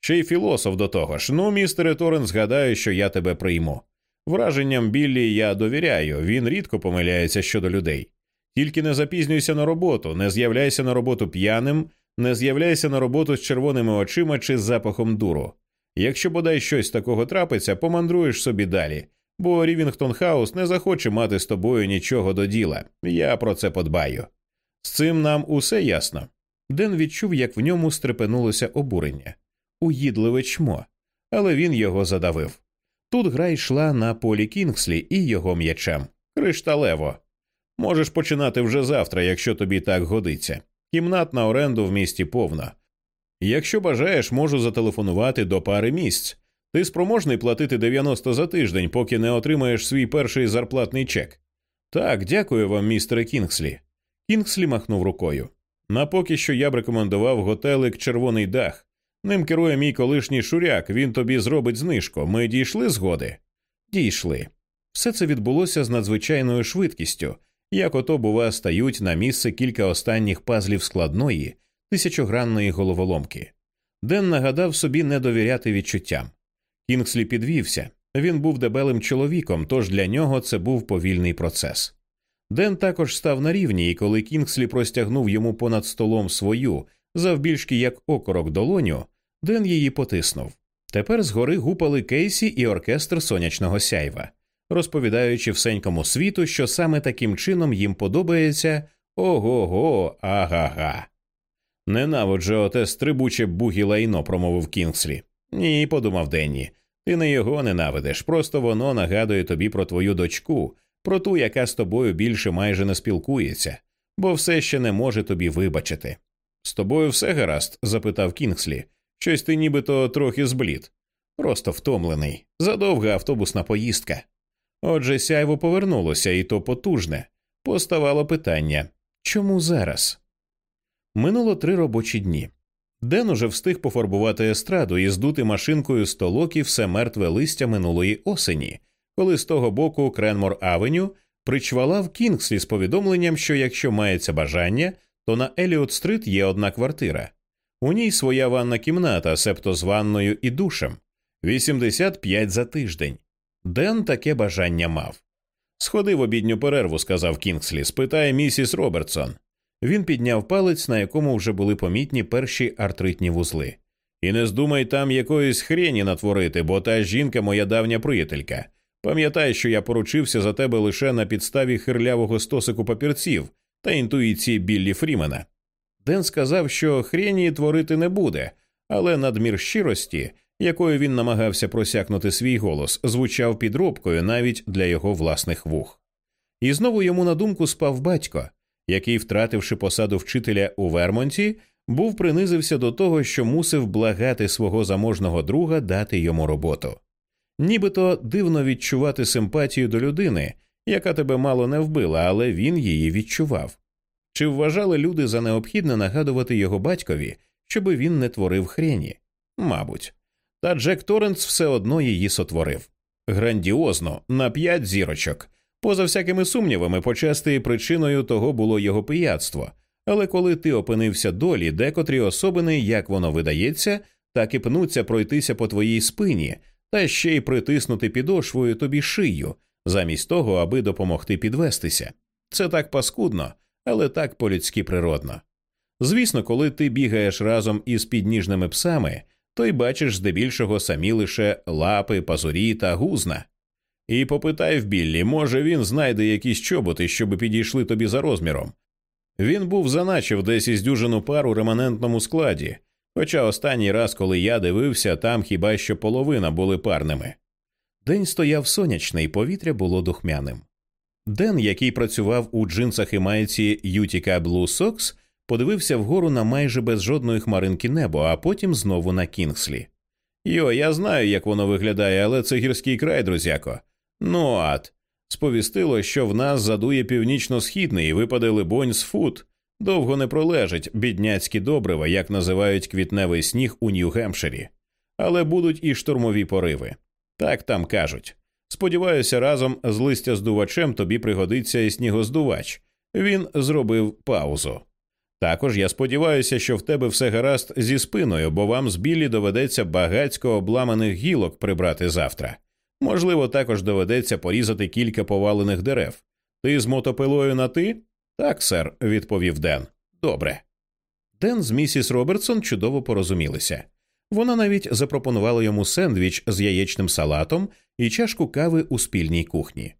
[SPEAKER 1] Ще й філософ до того ж. Ну, містере Торрен, згадаю, що я тебе прийму. Враженням Біллі я довіряю, він рідко помиляється щодо людей. Тільки не запізнюйся на роботу, не з'являйся на роботу п'яним, не з'являйся на роботу з червоними очима чи з запахом дуру. Якщо бодай щось такого трапиться, помандруєш собі далі, бо Рівінгтон Хаус не захоче мати з тобою нічого до діла. Я про це подбаю. З цим нам усе ясно. Ден відчув, як в ньому стрепенулося обурення, уїдливе чмо, але він його задавив. Тут гра йшла на полі Кінгслі і його м'ячем. Кришталево. Можеш починати вже завтра, якщо тобі так годиться. Кімнат на оренду в місті повна. Якщо бажаєш, можу зателефонувати до пари місць. Ти спроможний платити 90 за тиждень, поки не отримаєш свій перший зарплатний чек. Так, дякую вам, містере Кінгслі. Кінгслі махнув рукою. На поки що я б рекомендував готелик Червоний дах. Ним керує мій колишній шуряк, він тобі зробить знижку. Ми дійшли згоди? Дійшли. Все це відбулося з надзвичайною швидкістю, як ото, бува, стають на місце кілька останніх пазлів складної, тисячогранної головоломки. Ден нагадав собі не довіряти відчуттям. Кінгслі підвівся. Він був дебелим чоловіком, тож для нього це був повільний процес. Ден також став на рівні, і коли Кінгслі простягнув йому понад столом свою, завбільшки як окорок долоню, Ден її потиснув. Тепер згори гупали Кейсі і оркестр сонячного сяйва, розповідаючи всенькому світу, що саме таким чином їм подобається ого го ага-га. Ненавиджу оте стрибуче бугі лайно, промовив Кінгслі. Ні, подумав Денні. Ти не його ненавидиш, просто воно нагадує тобі про твою дочку, про ту, яка з тобою більше майже не спілкується, бо все ще не може тобі вибачити. З тобою все гаразд? запитав Кінгслі. Щось ти нібито трохи зблід. Просто втомлений. Задовга автобусна поїздка. Отже, сяйво повернулося, і то потужне. Поставало питання чому зараз? Минуло три робочі дні. Ден уже встиг пофарбувати естраду і здути машинкою столок і все мертве листя минулої осені, коли з того боку Кренмор Авеню причвалав Кінгслі з повідомленням, що якщо мається бажання, то на Еліот Стрит є одна квартира. У ній своя ванна кімната, себто з ванною і душем 85 за тиждень. Ден таке бажання мав. Сходи в обідню перерву, сказав Кінгслі, спитає місіс Робертсон. Він підняв палець, на якому вже були помітні перші артритні вузли. І не здумай там якоїсь хрені натворити, бо та жінка моя давня приятелька. Пам'ятай, що я поручився за тебе лише на підставі хирлявого стосику папірців та інтуїції Біллі Фрімена. Ден сказав, що хрені творити не буде, але надмір щирості, якою він намагався просякнути свій голос, звучав підробкою навіть для його власних вух. І знову йому на думку спав батько, який, втративши посаду вчителя у Вермонті, був принизився до того, що мусив благати свого заможного друга дати йому роботу. Нібито дивно відчувати симпатію до людини, яка тебе мало не вбила, але він її відчував. Чи вважали люди за необхідне нагадувати його батькові, щоби він не творив хрені? Мабуть. Та Джек Торренс все одно її сотворив. Грандіозно, на п'ять зірочок. Поза всякими сумнівами, почасти причиною того було його пияцтво. Але коли ти опинився долі, декотрі особини, як воно видається, так і пнуться пройтися по твоїй спині, та ще й притиснути підошвою тобі шию, замість того, аби допомогти підвестися. Це так паскудно, але так по-людськи природно. Звісно, коли ти бігаєш разом із підніжними псами, то й бачиш здебільшого самі лише лапи, пазурі та гузна. І попитай в Біллі, може він знайде якісь чоботи, щоб підійшли тобі за розміром. Він був заначив десь із дюжину пар у реманентному складі, хоча останній раз, коли я дивився, там хіба що половина були парними. День стояв сонячний, повітря було духмяним. Ден, який працював у джинсах і майці Utica Blue Sox, подивився вгору на майже без жодної хмаринки небо, а потім знову на Кінгслі. Йо, я знаю, як воно виглядає, але це гірський край, друзяко. Ну ат. Сповістило, що в нас задує північно-східний і випаде либонь з фут. Довго не пролежить бідняцькі добрива, як називають квітневий сніг у Нью-Гемпширі. Але будуть і штурмові пориви. Так там кажуть. Сподіваюся, разом з листяздувачем тобі пригодиться і снігоздувач. Він зробив паузу. Також я сподіваюся, що в тебе все гаразд зі спиною, бо вам з білі доведеться багацько обламаних гілок прибрати завтра. Можливо, також доведеться порізати кілька повалених дерев. Ти з мотопилою на ти? Так, сер, відповів Ден. Добре. Ден з місіс Робертсон чудово порозумілися. Вона навіть запропонувала йому сендвіч з яєчним салатом і чашку кави у спільній кухні.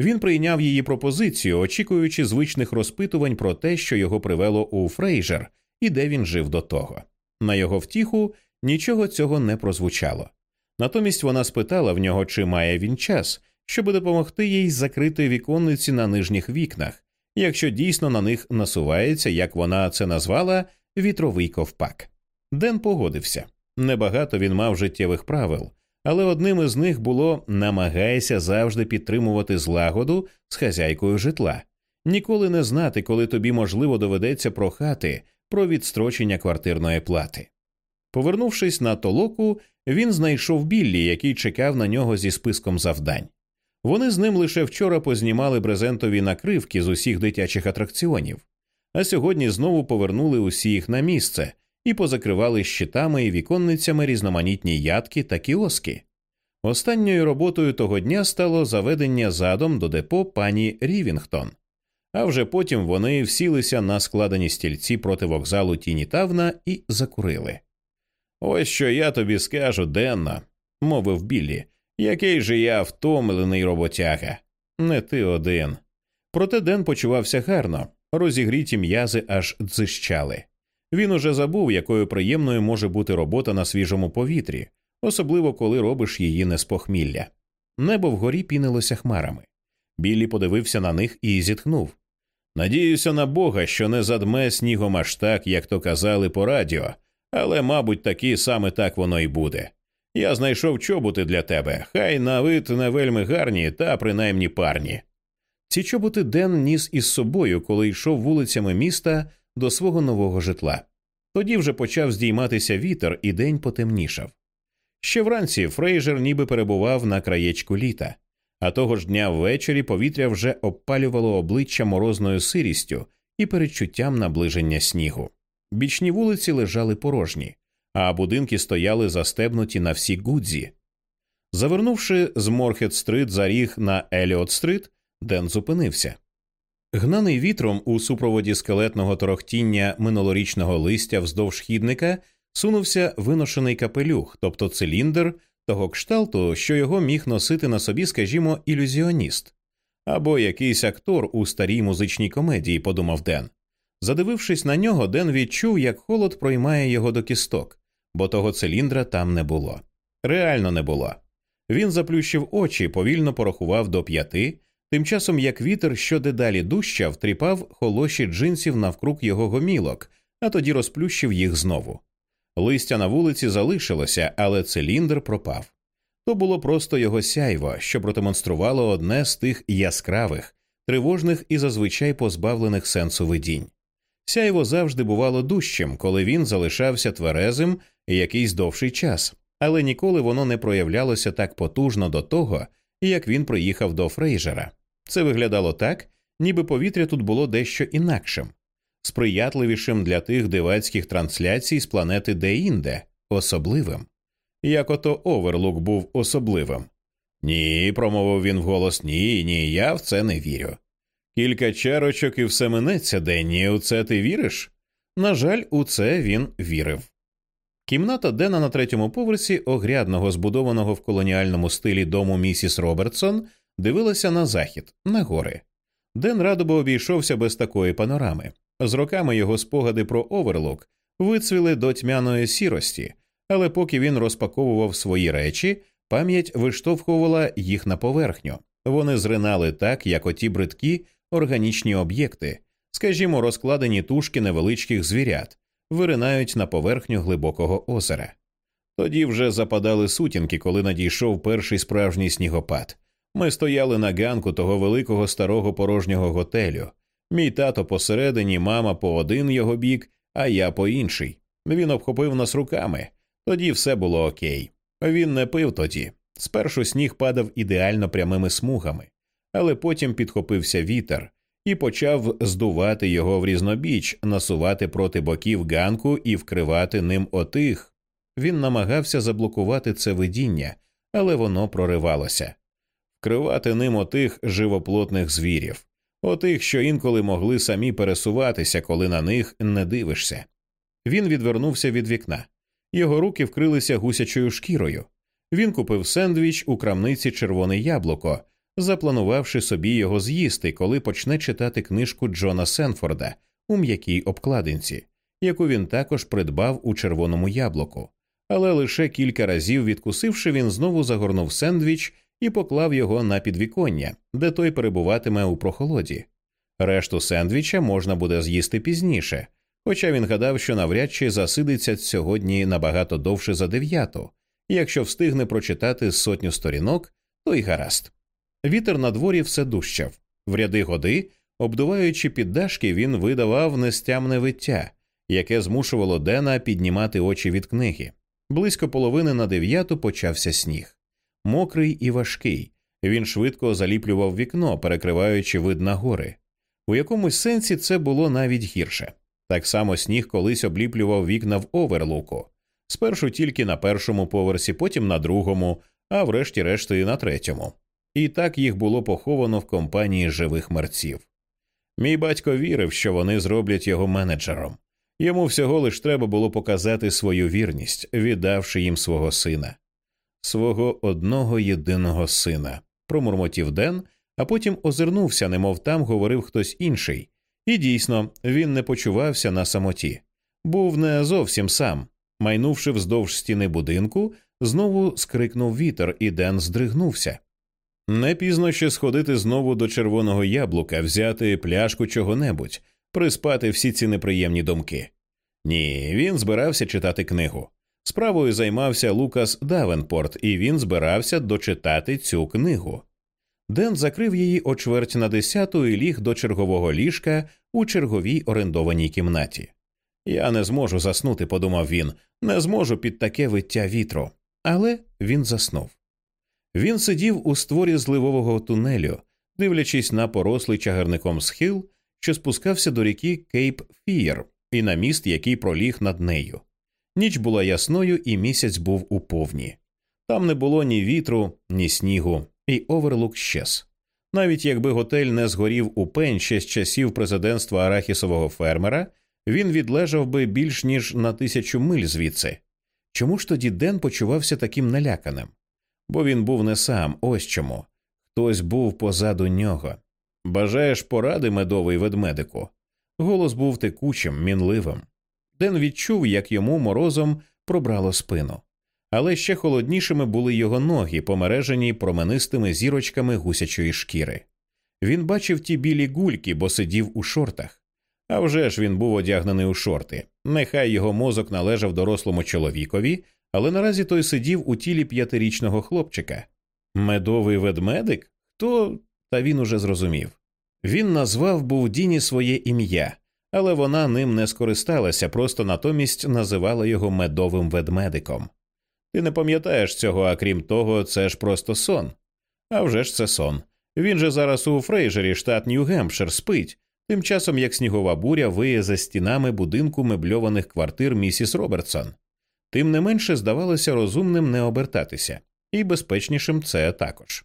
[SPEAKER 1] Він прийняв її пропозицію, очікуючи звичних розпитувань про те, що його привело у Фрейжер і де він жив до того. На його втіху нічого цього не прозвучало. Натомість вона спитала в нього, чи має він час, щоб допомогти їй закрити віконниці на нижніх вікнах, якщо дійсно на них насувається, як вона це назвала, вітровий ковпак. Ден погодився. Небагато він мав життєвих правил, але одним із них було намагайся завжди підтримувати злагоду з хазяйкою житла, ніколи не знати, коли тобі можливо доведеться прохати про відстрочення квартирної плати. Повернувшись на толоку, він знайшов Біллі, який чекав на нього зі списком завдань. Вони з ним лише вчора познімали брезентові накривки з усіх дитячих атракціонів, а сьогодні знову повернули усі їх на місце і позакривали щитами і віконницями різноманітні ядки та кіоски. Останньою роботою того дня стало заведення задом до депо пані Рівінгтон, а вже потім вони всілися на складені стільці проти вокзалу Тіні Тавна і закурили. Ось що я тобі скажу, Денна, мовив Біллі, який же я втомлений роботяга. Не ти один. Проте Ден почувався гарно, розігріті м'язи аж дзищали. Він уже забув, якою приємною може бути робота на свіжому повітрі, особливо коли робиш її не з похмілля. Небо вгорі пінилося хмарами. Біллі подивився на них і зітхнув. Надіюся на Бога, що не задме снігом аж так, як то казали по радіо, але, мабуть, таки саме так воно і буде. Я знайшов чоботи для тебе, хай на вид не вельми гарні та принаймні парні. Ці чоботи Ден ніс із собою, коли йшов вулицями міста до свого нового житла. Тоді вже почав здійматися вітер, і день потемнішав. Ще вранці Фрейжер ніби перебував на краєчку літа, а того ж дня ввечері повітря вже обпалювало обличчя морозною сирістю і передчуттям наближення снігу. Бічні вулиці лежали порожні, а будинки стояли застебнуті на всі гудзі. Завернувши з Морхет-стрит за ріг на Еліот-стрит, Ден зупинився. Гнаний вітром у супроводі скелетного торохтіння минулорічного листя вздовж хідника сунувся виношений капелюх, тобто циліндр того кшталту, що його міг носити на собі, скажімо, ілюзіоніст або якийсь актор у старій музичній комедії, подумав Ден. Задивившись на нього, Ден відчув, як холод проймає його до кісток, бо того циліндра там не було. Реально не було. Він заплющив очі, повільно порахував до п'яти, тим часом як вітер, що дедалі дужчав, тріпав холоші джинсів навкруг його гомілок, а тоді розплющив їх знову. Листя на вулиці залишилося, але циліндр пропав. То було просто його сяйво, що продемонструвало одне з тих яскравих, тривожних і зазвичай позбавлених сенсу видінь. Сяйво завжди бувало дужчим, коли він залишався тверезим якийсь довший час, але ніколи воно не проявлялося так потужно до того, як він приїхав до Фрейжера. Це виглядало так, ніби повітря тут було дещо інакшим, сприятливішим для тих дивацьких трансляцій з планети деінде, особливим. Як ото Оверлук був особливим. Ні, промовив він вголос, ні, ні, я в це не вірю. Кілька чарочок і все минеться, Денні, у це ти віриш? На жаль, у це він вірив. Кімната Дена на третьому поверсі огрядного, збудованого в колоніальному стилі дому місіс Робертсон, дивилася на захід, на гори. Ден радо обійшовся без такої панорами. З роками його спогади про оверлук вицвіли до тьмяної сірості, але поки він розпаковував свої речі, пам'ять виштовхувала їх на поверхню. Вони зринали так, як оті бридкі органічні об'єкти, скажімо, розкладені тушки невеличких звірят, виринають на поверхню глибокого озера. Тоді вже западали сутінки, коли надійшов перший справжній снігопад. Ми стояли на ганку того великого старого порожнього готелю. Мій тато посередині, мама по один його бік, а я по інший. Він обхопив нас руками. Тоді все було окей. Він не пив тоді. Спершу сніг падав ідеально прямими смугами, але потім підхопився вітер і почав здувати його в різнобіч, насувати проти боків ганку і вкривати ним отих. Він намагався заблокувати це видіння, але воно проривалося вкривати ним отих живоплотних звірів, отих, що інколи могли самі пересуватися, коли на них не дивишся. Він відвернувся від вікна. Його руки вкрилися гусячою шкірою. Він купив сендвіч у крамниці червоне яблуко, запланувавши собі його з'їсти, коли почне читати книжку Джона Сенфорда у м'якій обкладинці, яку він також придбав у червоному яблуку. Але лише кілька разів відкусивши, він знову загорнув сендвіч і поклав його на підвіконня, де той перебуватиме у прохолоді. Решту сендвіча можна буде з'їсти пізніше, хоча він гадав, що навряд чи засидиться сьогодні набагато довше за дев'яту, якщо встигне прочитати сотню сторінок, то й гаразд. Вітер на дворі все дужчав. В ряди годи, обдуваючи піддашки, він видавав нестямне виття, яке змушувало Дена піднімати очі від книги. Близько половини на дев'яту почався сніг. Мокрий і важкий. Він швидко заліплював вікно, перекриваючи вид на гори. У якомусь сенсі це було навіть гірше. Так само сніг колись обліплював вікна в оверлуку. Спершу тільки на першому поверсі, потім на другому, а врешті-решт і на третьому. І так їх було поховано в компанії живих мерців. Мій батько вірив, що вони зроблять його менеджером. Йому всього лиш треба було показати свою вірність, віддавши їм свого сина, свого одного єдиного сина, промурмотів Ден, а потім озирнувся, немов там говорив хтось інший. І дійсно, він не почувався на самоті, був не зовсім сам. Майнувши вздовж стіни будинку, знову скрикнув вітер, і Ден здригнувся. Не пізно ще сходити знову до червоного яблука, взяти пляшку чого-небудь, приспати всі ці неприємні думки. Ні, він збирався читати книгу. Справою займався Лукас Давенпорт, і він збирався дочитати цю книгу. Ден закрив її о чверть на десяту і ліг до чергового ліжка у черговій орендованій кімнаті. Я не зможу заснути, подумав він, не зможу під таке виття вітру. Але він заснув. Він сидів у створі зливового тунелю, дивлячись на порослий чагарником схил, що спускався до ріки Кейп Фієр, і на міст, який проліг над нею. Ніч була ясною, і місяць був у повні. Там не було ні вітру, ні снігу, і оверлук щез. Навіть якби готель не згорів у пень ще з часів президентства арахісового фермера, він відлежав би більш ніж на тисячу миль звідси. Чому ж тоді Ден почувався таким наляканим? Бо він був не сам, ось чому. Хтось був позаду нього. Бажаєш поради медовий ведмедику? Голос був текучим, мінливим. Ден відчув, як йому морозом пробрало спину, але ще холоднішими були його ноги, помережені променистими зірочками гусячої шкіри. Він бачив ті білі гульки, бо сидів у шортах. А вже ж він був одягнений у шорти. Нехай його мозок належав дорослому чоловікові, але наразі той сидів у тілі п'ятирічного хлопчика. Медовий ведмедик? Хто? Та він уже зрозумів. Він назвав був Діні своє ім'я, але вона ним не скористалася, просто натомість називала його медовим ведмедиком. Ти не пам'ятаєш цього, а крім того, це ж просто сон. А вже ж це сон. Він же зараз у Фрейжері, штат Нью-Гемпшир, спить, тим часом як снігова буря виє за стінами будинку мебльованих квартир місіс Робертсон. Тим не менше здавалося розумним не обертатися, і безпечнішим це також.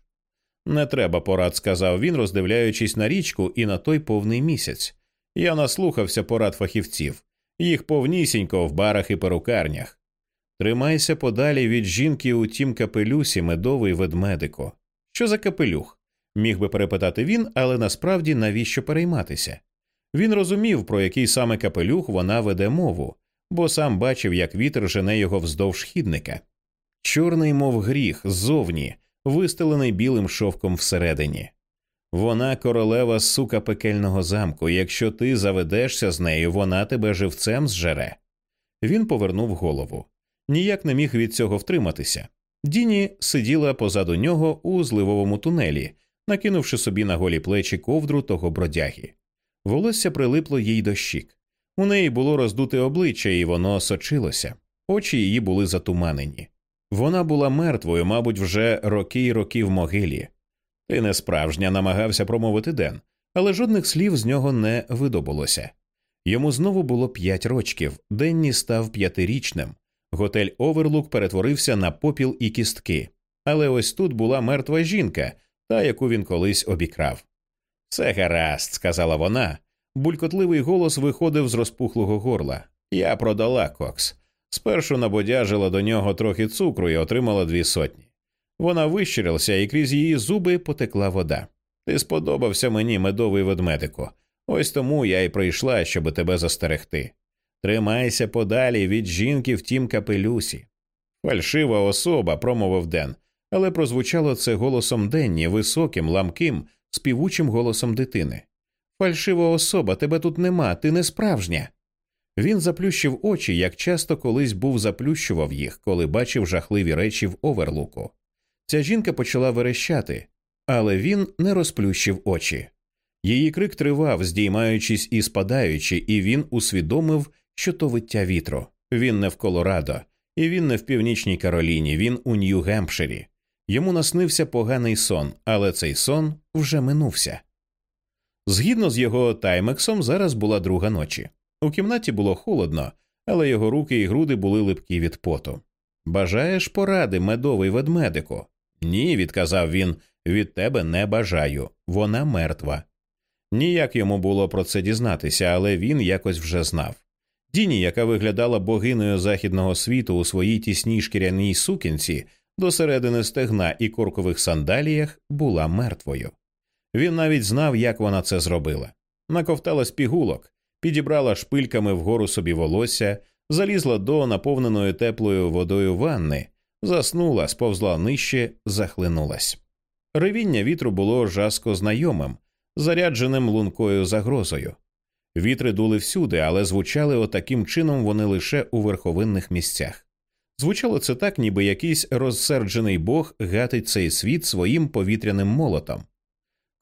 [SPEAKER 1] Не треба порад, сказав він, роздивляючись на річку і на той повний місяць. Я наслухався порад фахівців, їх повнісінько в барах і перукарнях. Тримайся подалі від жінки у тім капелюсі, медовий ведмедико. Що за капелюх? Міг би перепитати він, але насправді навіщо перейматися? Він розумів, про який саме капелюх вона веде мову, бо сам бачив, як вітер жене його вздовж хідника. Чорний, мов гріх, ззовні, вистелений білим шовком всередині. Вона королева сука пекельного замку. Якщо ти заведешся з нею, вона тебе живцем зжере. Він повернув голову. Ніяк не міг від цього втриматися. Діні сиділа позаду нього у зливовому тунелі, накинувши собі на голі плечі ковдру того бродяги. Волосся прилипло їй до щік. У неї було роздуте обличчя, і воно сочилося, очі її були затуманені. Вона була мертвою, мабуть, вже роки й роки в могилі. Ти не справжня, намагався промовити Ден, але жодних слів з нього не видобулося. Йому знову було п'ять рочків, Денні став п'ятирічним. Готель Оверлук перетворився на попіл і кістки. Але ось тут була мертва жінка, та яку він колись обікрав. Все гаразд, сказала вона. Булькотливий голос виходив з розпухлого горла. Я продала Кокс. Спершу набодяжила до нього трохи цукру і отримала дві сотні. Вона вищирилася, і крізь її зуби потекла вода. Ти сподобався мені, медовий ведмедику. Ось тому я й прийшла, щоб тебе застерегти. Тримайся подалі від жінки в тім капелюсі. Фальшива особа, промовив Ден, але прозвучало це голосом Денні, високим, ламким, співучим голосом дитини. Фальшива особа, тебе тут нема, ти не справжня. Він заплющив очі, як часто колись був заплющував їх, коли бачив жахливі речі в оверлуку. Ця жінка почала верещати, але він не розплющив очі. Її крик тривав, здіймаючись і спадаючи, і він усвідомив, що то виття вітру. Він не в Колорадо, і він не в північній Кароліні, він у Нью-Гемпширі. Йому наснився поганий сон, але цей сон вже минувся. Згідно з його таймексом, зараз була друга ночі. У кімнаті було холодно, але його руки і груди були липкі від поту. Бажаєш поради, медовий ведмедику? Ні, відказав він, від тебе не бажаю. Вона мертва. Ніяк йому було про це дізнатися, але він якось вже знав. Діні, яка виглядала богиною західного світу у своїй тісній шкіряній сукінці, до середини стегна і коркових сандаліях, була мертвою. Він навіть знав, як вона це зробила. Наковтала спігулок, підібрала шпильками вгору собі волосся, залізла до наповненої теплою водою ванни, заснула, сповзла нижче, захлинулась. Ревіння вітру було жаско знайомим, зарядженим лункою загрозою. Вітри дули всюди, але звучали отаким чином вони лише у верховинних місцях. Звучало це так, ніби якийсь розсерджений бог гатить цей світ своїм повітряним молотом.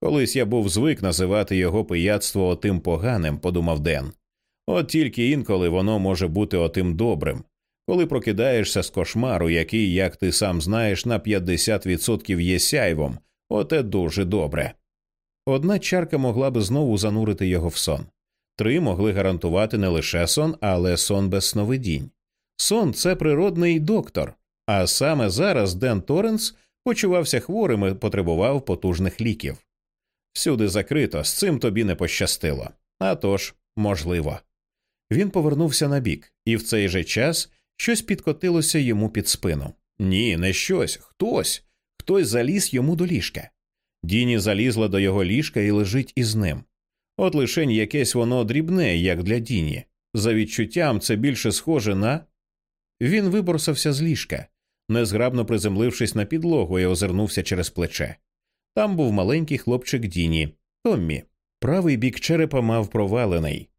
[SPEAKER 1] Колись я був звик називати його пияцтво отим поганим, подумав Ден. От тільки інколи воно може бути отим добрим, коли прокидаєшся з кошмару, який, як ти сам знаєш, на 50% є сяйвом, оте дуже добре. Одна чарка могла би знову занурити його в сон. Три могли гарантувати не лише сон, але сон без сновидінь. Сон це природний доктор, а саме зараз Ден Торренс почувався хворим і потребував потужних ліків. Всюди закрито, з цим тобі не пощастило. А тож, можливо. Він повернувся на бік, і в цей же час щось підкотилося йому під спину. Ні, не щось, хтось, хтось заліз йому до ліжка. Діні залізла до його ліжка і лежить із ним. От лишень якесь воно дрібне, як для Діні. За відчуттям це більше схоже на. Він виборсався з ліжка, незграбно приземлившись на підлогу і озирнувся через плече. Там був маленький хлопчик Діні, Томмі. Правий бік черепа мав провалений.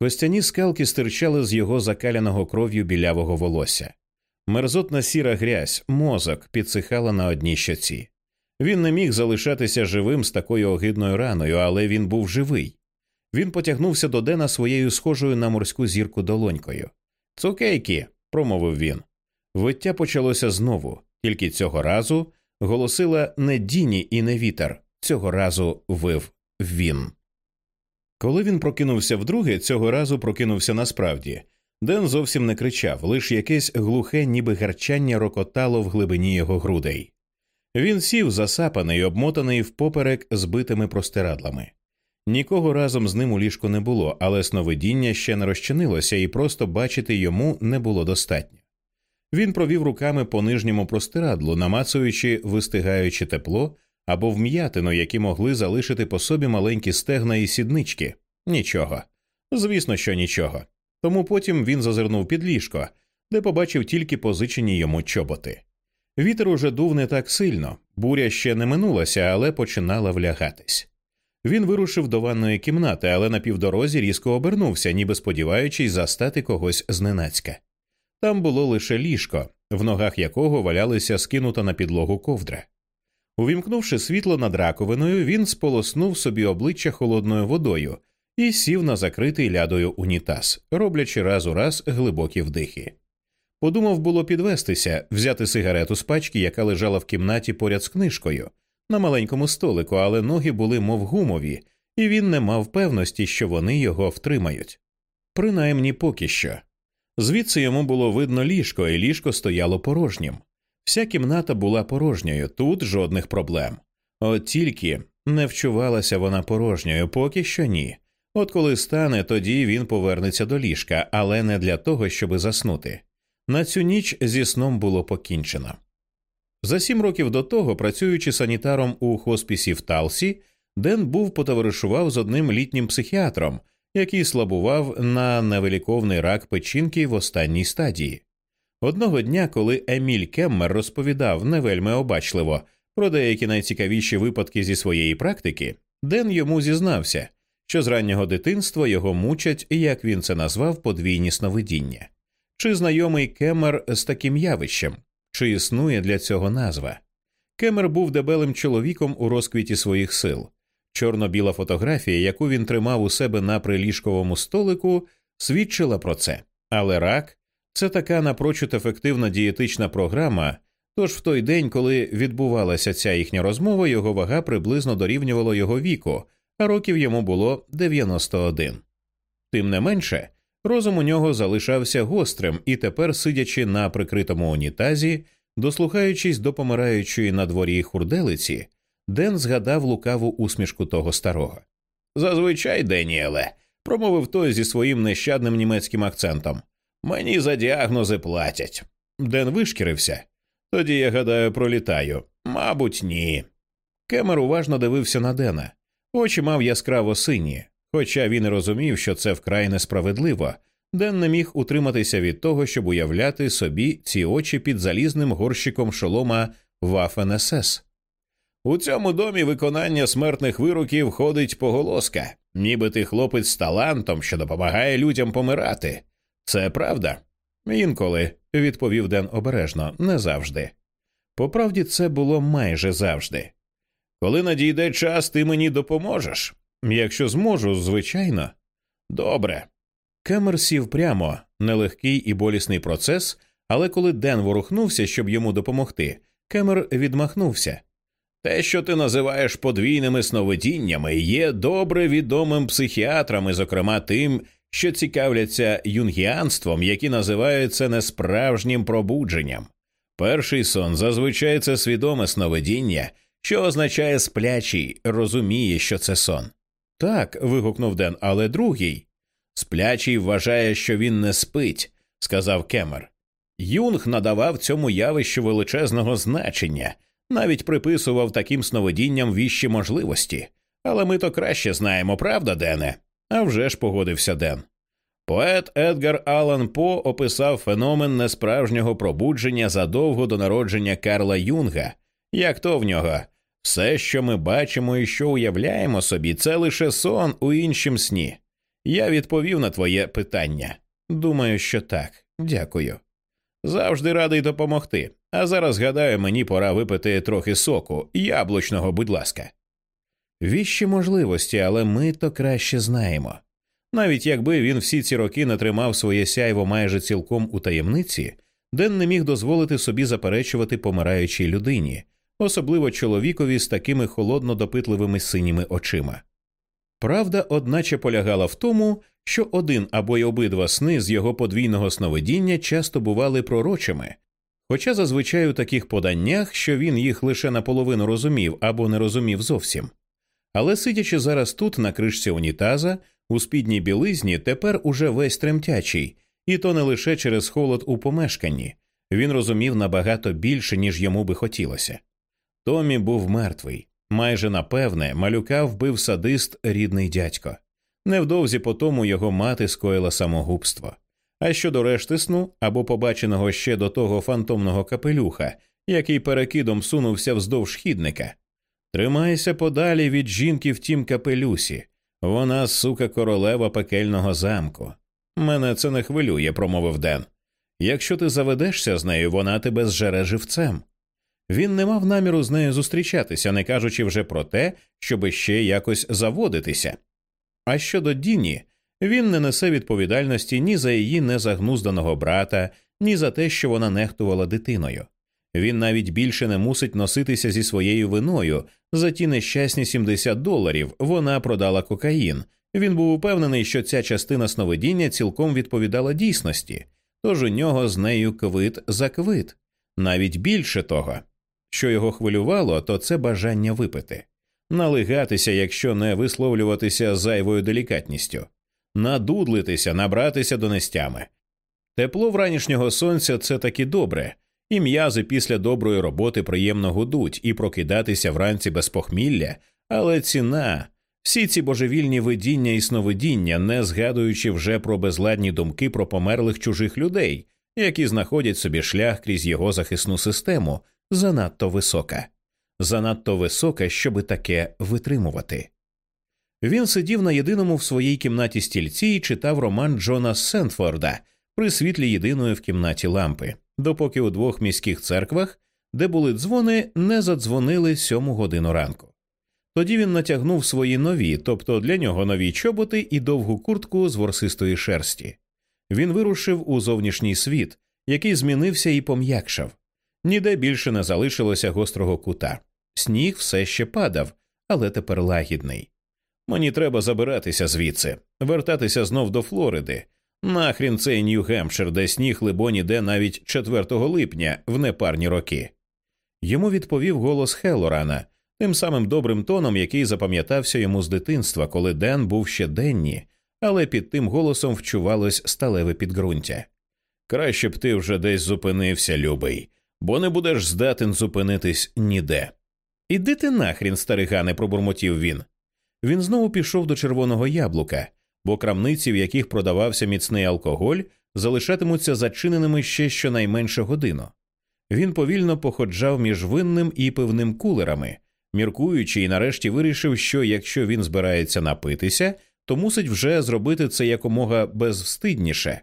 [SPEAKER 1] Костяні скалки стирчали з його закаляного кров'ю білявого волосся. Мерзотна сіра грязь, мозок підсихала на одній щоці. Він не міг залишатися живим з такою огидною раною, але він був живий. Він потягнувся до Дена своєю схожою на морську зірку долонькою. Цукейки, промовив він. Виття почалося знову, тільки цього разу голосила не Діні і не вітер, цього разу вив він. Коли він прокинувся вдруге, цього разу прокинувся насправді. Ден зовсім не кричав, лише якесь глухе, ніби гарчання рокотало в глибині його грудей. Він сів засапаний, обмотаний впоперек збитими простирадлами. Нікого разом з ним у ліжку не було, але сновидіння ще не розчинилося, і просто бачити йому не було достатньо. Він провів руками по нижньому простирадлу, намацуючи, вистигаючи тепло або вм'ятину, які могли залишити по собі маленькі стегна і сіднички. Нічого. Звісно, що нічого. Тому потім він зазирнув під ліжко, де побачив тільки позичені йому чоботи. Вітер уже дув не так сильно, буря ще не минулася, але починала влягатись. Він вирушив до ванної кімнати, але на півдорозі різко обернувся, ніби сподіваючись застати когось зненацька. Там було лише ліжко, в ногах якого валялися скинута на підлогу ковдра. Увімкнувши світло над раковиною, він сполоснув собі обличчя холодною водою і сів на закритий лядою унітаз, роблячи раз у раз глибокі вдихи. Подумав було підвестися, взяти сигарету з пачки, яка лежала в кімнаті поряд з книжкою, на маленькому столику, але ноги були мов гумові, і він не мав певності, що вони його втримають. Принаймні поки що. Звідси йому було видно ліжко, і ліжко стояло порожнім. Вся кімната була порожньою, тут жодних проблем. От тільки не вчувалася вона порожньою, поки що ні. От коли стане, тоді він повернеться до ліжка, але не для того, щоби заснути. На цю ніч зі сном було покінчено. За сім років до того, працюючи санітаром у хоспісі в Талсі, Ден був потоваришував з одним літнім психіатром, який слабував на невеликовний рак печінки в останній стадії. Одного дня, коли Еміль Кеммер розповідав не вельми обачливо про деякі найцікавіші випадки зі своєї практики, Ден йому зізнався, що з раннього дитинства його мучать, як він це назвав, подвійні сновидіння. Чи знайомий Кемер з таким явищем, чи існує для цього назва? Кемер був дебелим чоловіком у розквіті своїх сил. Чорно-біла фотографія, яку він тримав у себе на приліжковому столику, свідчила про це. Але рак це така напрочуд ефективна дієтична програма. Тож в той день, коли відбувалася ця їхня розмова, його вага приблизно дорівнювала його віку, а років йому було 91. Тим не менше, розум у нього залишався гострим, і тепер, сидячи на прикритому унітазі, дослухаючись до помираючої на дворі хурделиці, Ден згадав лукаву усмішку того старого. Зазвичай, Деніеле, промовив той зі своїм нещадним німецьким акцентом. Мені за діагнози платять. Ден вишкірився. Тоді я гадаю, пролітаю. Мабуть, ні. Кемер уважно дивився на Дена. Очі мав яскраво сині, хоча він розумів, що це вкрай несправедливо. Ден не міг утриматися від того, щоб уявляти собі ці очі під залізним горщиком шолома Вафен-СС. У цьому домі виконання смертних вироків ходить поголоска, ніби ти хлопець з талантом, що допомагає людям помирати. Це правда? Інколи, відповів Ден обережно, не завжди. По правді, це було майже завжди. Коли надійде час, ти мені допоможеш. Якщо зможу, звичайно. Добре. Кемер сів прямо, нелегкий і болісний процес, але коли Ден ворухнувся, щоб йому допомогти, Кемер відмахнувся. Те, що ти називаєш подвійними сновидіннями, є добре відомим психіатрам, і, зокрема тим, що цікавляться юнгіанством, які називають це несправжнім пробудженням. Перший сон зазвичай це свідоме сновидіння, що означає сплячий, розуміє, що це сон. Так. вигукнув Ден, але другий. Сплячий вважає, що він не спить, сказав Кемер. Юнг надавав цьому явищу величезного значення, навіть приписував таким сновидінням віщі можливості. Але ми то краще знаємо, правда, Дене? А вже ж погодився Ден. Поет Едгар Алан По описав феномен несправжнього пробудження задовго до народження Карла Юнга, як то в нього. Все, що ми бачимо і що уявляємо собі, це лише сон у іншім сні. Я відповів на твоє питання. Думаю, що так. Дякую. Завжди радий допомогти. А зараз гадаю, мені пора випити трохи соку, яблучного, будь ласка. Віщі можливості, але ми то краще знаємо. Навіть якби він всі ці роки не тримав своє сяйво майже цілком у таємниці, Ден не міг дозволити собі заперечувати помираючій людині, особливо чоловікові з такими холодно допитливими синіми очима. Правда, одначе полягала в тому, що один або й обидва сни з його подвійного сновидіння часто бували пророчими, хоча зазвичай у таких поданнях, що він їх лише наполовину розумів або не розумів зовсім. Але сидячи зараз тут, на кришці унітаза, у спідній білизні, тепер уже весь тремтячий, і то не лише через холод у помешканні, він розумів набагато більше, ніж йому би хотілося. Томі був мертвий. Майже напевне, малюка вбив садист рідний дядько. Невдовзі по тому його мати скоїла самогубство. А щодо решти сну або побаченого ще до того фантомного капелюха, який перекидом сунувся вздовж хідника, тримайся подалі від жінки в тім капелюсі. Вона сука королева пекельного замку. Мене це не хвилює, промовив Ден. Якщо ти заведешся з нею, вона тебе зжере живцем. Він не мав наміру з нею зустрічатися, не кажучи вже про те, щоб ще якось заводитися. А щодо Діні, він не несе відповідальності ні за її незагнузданого брата, ні за те, що вона нехтувала дитиною. Він навіть більше не мусить носитися зі своєю виною. За ті нещасні 70 доларів вона продала кокаїн. Він був упевнений, що ця частина сновидіння цілком відповідала дійсності, тож у нього з нею квит за квит. Навіть більше того, що його хвилювало, то це бажання випити, налигатися, якщо не висловлюватися зайвою делікатністю, надудлитися, набратися донестями. Тепло вранішнього сонця це таки добре, і м'язи після доброї роботи приємно гудуть, і прокидатися вранці без похмілля, але ціна. Всі ці божевільні видіння і сновидіння, не згадуючи вже про безладні думки про померлих чужих людей, які знаходять собі шлях крізь його захисну систему, занадто висока, занадто висока, щоби таке витримувати. Він сидів на єдиному в своїй кімнаті стільці і читав роман Джона Сентфорда при світлі єдиної в кімнаті лампи, допоки у двох міських церквах, де були дзвони, не задзвонили сьому годину ранку. Тоді він натягнув свої нові, тобто для нього нові чоботи і довгу куртку з ворсистої шерсті. Він вирушив у зовнішній світ, який змінився і пом'якшав. Ніде більше не залишилося гострого кута. Сніг все ще падав, але тепер лагідний. Мені треба забиратися звідси, вертатися знов до Флориди. Нахрін цей Нью-Гемпшир, де сніг, либо іде навіть 4 липня в непарні роки. Йому відповів голос Хеллорана, тим самим добрим тоном, який запам'ятався йому з дитинства, коли Ден був ще денні, але під тим голосом вчувалось сталеве підґрунтя. Краще б ти вже десь зупинився, любий, бо не будеш здатен зупинитись ніде. Іди ти нахрін, старигане, пробурмотів він. Він знову пішов до червоного яблука, бо крамниці, в яких продавався міцний алкоголь, залишатимуться зачиненими ще щонайменше годину. Він повільно походжав між винним і пивним кулерами, міркуючи, і нарешті вирішив, що якщо він збирається напитися, то мусить вже зробити це якомога безвстидніше.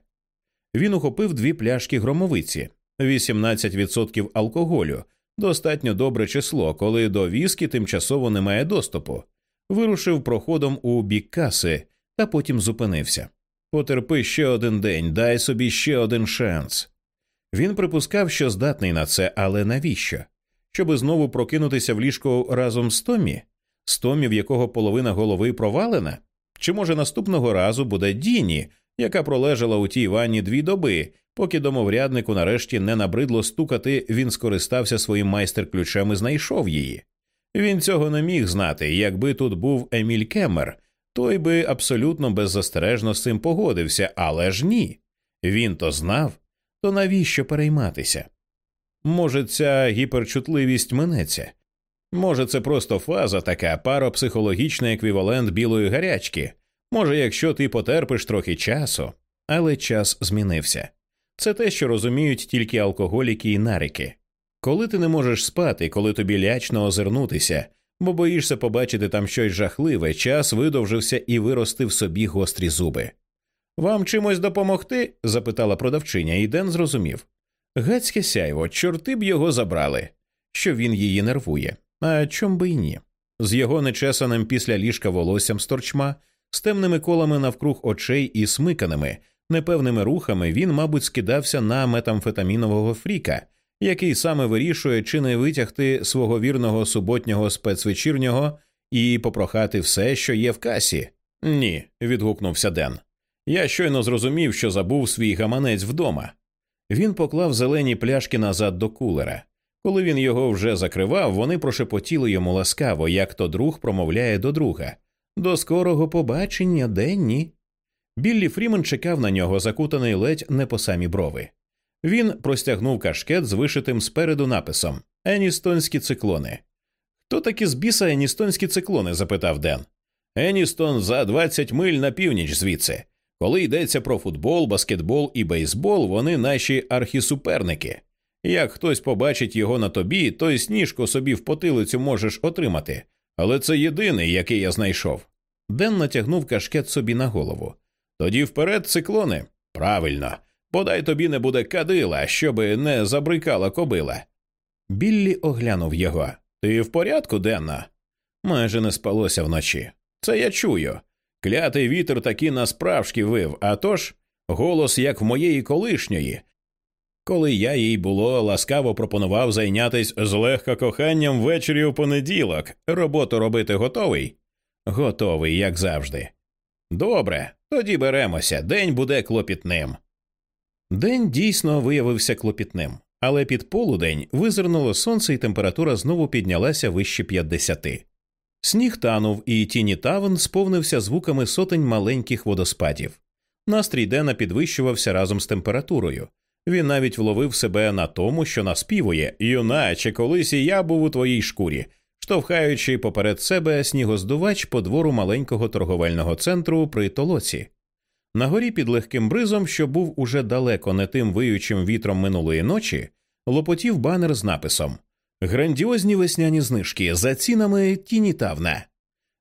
[SPEAKER 1] Він ухопив дві пляшки громовиці, 18% алкоголю, достатньо добре число, коли до віскі тимчасово немає доступу, вирушив проходом у бік каси та потім зупинився. Потерпи ще один день, дай собі ще один шанс. Він припускав, що здатний на це, але навіщо? Щоби знову прокинутися в ліжко разом з Томі? з Томі, в якого половина голови провалена? Чи може наступного разу буде Діні, яка пролежала у тій ванні дві доби, поки домовряднику нарешті не набридло стукати, він скористався своїм майстер-ключем і знайшов її. Він цього не міг знати, якби тут був Еміль Кеммер, той би абсолютно беззастережно з цим погодився, але ж ні. Він то знав, то навіщо перейматися? Може, ця гіперчутливість минеться, може, це просто фаза така паропсихологічний еквівалент білої гарячки. Може, якщо ти потерпиш трохи часу, але час змінився. Це те, що розуміють тільки алкоголіки і нарики. Коли ти не можеш спати, коли тобі лячно озирнутися, бо боїшся побачити там щось жахливе, час видовжився і виростив собі гострі зуби. Вам чимось допомогти? запитала продавчиня, і Ден зрозумів. Гацьке сяйво, чорти б його забрали, що він її нервує. А чом би й ні? З його нечесаним після ліжка волоссям з торчма, з темними колами навкруг очей і смиканими, непевними рухами він, мабуть, скидався на метамфетамінового фріка, який саме вирішує, чи не витягти свого вірного суботнього спецвечірнього і попрохати все, що є в касі. Ні, відгукнувся Ден. Я щойно зрозумів, що забув свій гаманець вдома. Він поклав зелені пляшки назад до кулера. Коли він його вже закривав, вони прошепотіли йому ласкаво, як то друг промовляє до друга. До скорого побачення, Денні. Біллі Фрімен чекав на нього, закутаний ледь не по самі брови. Він простягнув кашкет з вишитим спереду написом Еністонські циклони. Хто такі з біса Еністонські циклони? запитав Ден. Еністон за 20 миль на північ звідси. Коли йдеться про футбол, баскетбол і бейсбол, вони наші архісуперники. Як хтось побачить його на тобі, то й сніжку собі в потилицю можеш отримати. Але це єдиний, який я знайшов. Ден натягнув кашкет собі на голову. Тоді вперед циклони. Правильно. Подай тобі не буде кадила, щоби не забрикала кобила. Біллі оглянув його. Ти в порядку, Денна? Майже не спалося вночі. Це я чую. Клятий вітер таки насправжки вив, а тож голос, як в моєї колишньої. Коли я їй було ласкаво пропонував зайнятись злегка коханням ввечері у понеділок, роботу робити готовий? Готовий, як завжди. Добре, тоді беремося, день буде клопітним. День дійсно виявився клопітним, але під полудень визирнуло сонце, і температура знову піднялася вище 50. Сніг танув, і тіні тавен сповнився звуками сотень маленьких водоспадів. Настрій Дена підвищувався разом з температурою. Він навіть вловив себе на тому, що наспівує юначе, колись і я був у твоїй шкурі, штовхаючи поперед себе снігоздувач по двору маленького торговельного центру при толоці. На горі під легким бризом, що був уже далеко не тим виючим вітром минулої ночі, лопотів банер з написом Грандіозні весняні знижки за цінами тіні тавна.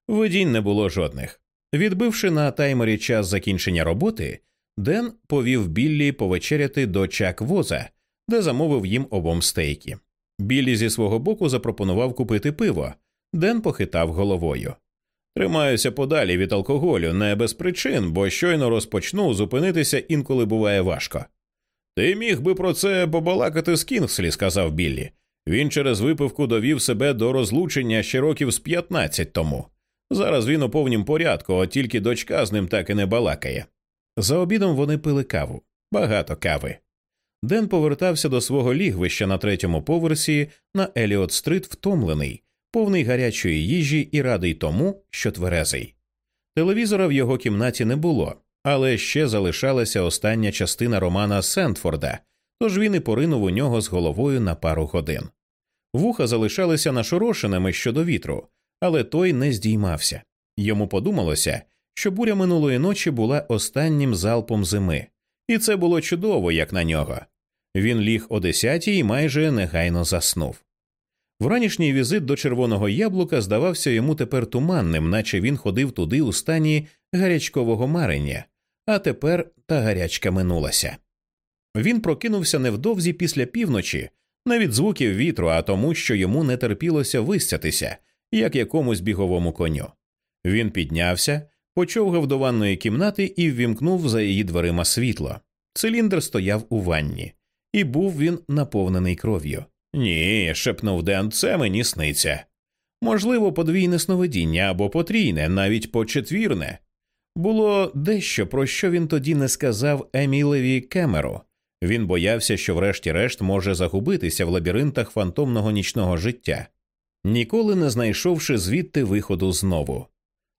[SPEAKER 1] Видінь не було жодних. Відбивши на таймері час закінчення роботи, Ден повів Біллі повечеряти до чак воза, де замовив їм обом стейки. Біллі зі свого боку запропонував купити пиво. Ден похитав головою. Тримаюся подалі від алкоголю, не без причин, бо щойно розпочну зупинитися інколи буває важко. Ти міг би про це побалакати з Кінгслі, сказав Біллі. Він через випивку довів себе до розлучення ще років з 15 тому. Зараз він у повнім порядку, от тільки дочка з ним так і не балакає. За обідом вони пили каву, багато кави. Ден повертався до свого лігвища на третьому поверсі на Еліот Стрит втомлений, повний гарячої їжі і радий тому, що тверезий. Телевізора в його кімнаті не було, але ще залишалася остання частина романа Сентфорда, тож він і поринув у нього з головою на пару годин. Вуха залишалися нашорошеними щодо вітру, але той не здіймався. Йому подумалося, що буря минулої ночі була останнім залпом зими, і це було чудово, як на нього. Він ліг о десятій і майже негайно заснув. Вранішній візит до червоного яблука здавався йому тепер туманним, наче він ходив туди у стані гарячкового марення, а тепер та гарячка минулася. Він прокинувся невдовзі після півночі, не від звуків вітру, а тому, що йому не терпілося вистятися, як якомусь біговому коню. Він піднявся, почовгав до ванної кімнати і ввімкнув за її дверима світло. Циліндр стояв у ванні, і був він наповнений кров'ю. Ні, шепнув Ден, це мені сниться. Можливо, подвійне сновидіння або потрійне, навіть почетвірне. Було дещо, про що він тоді не сказав Емілеві Кемеру. Він боявся, що, врешті-решт, може загубитися в лабіринтах фантомного нічного життя, ніколи не знайшовши звідти виходу знову.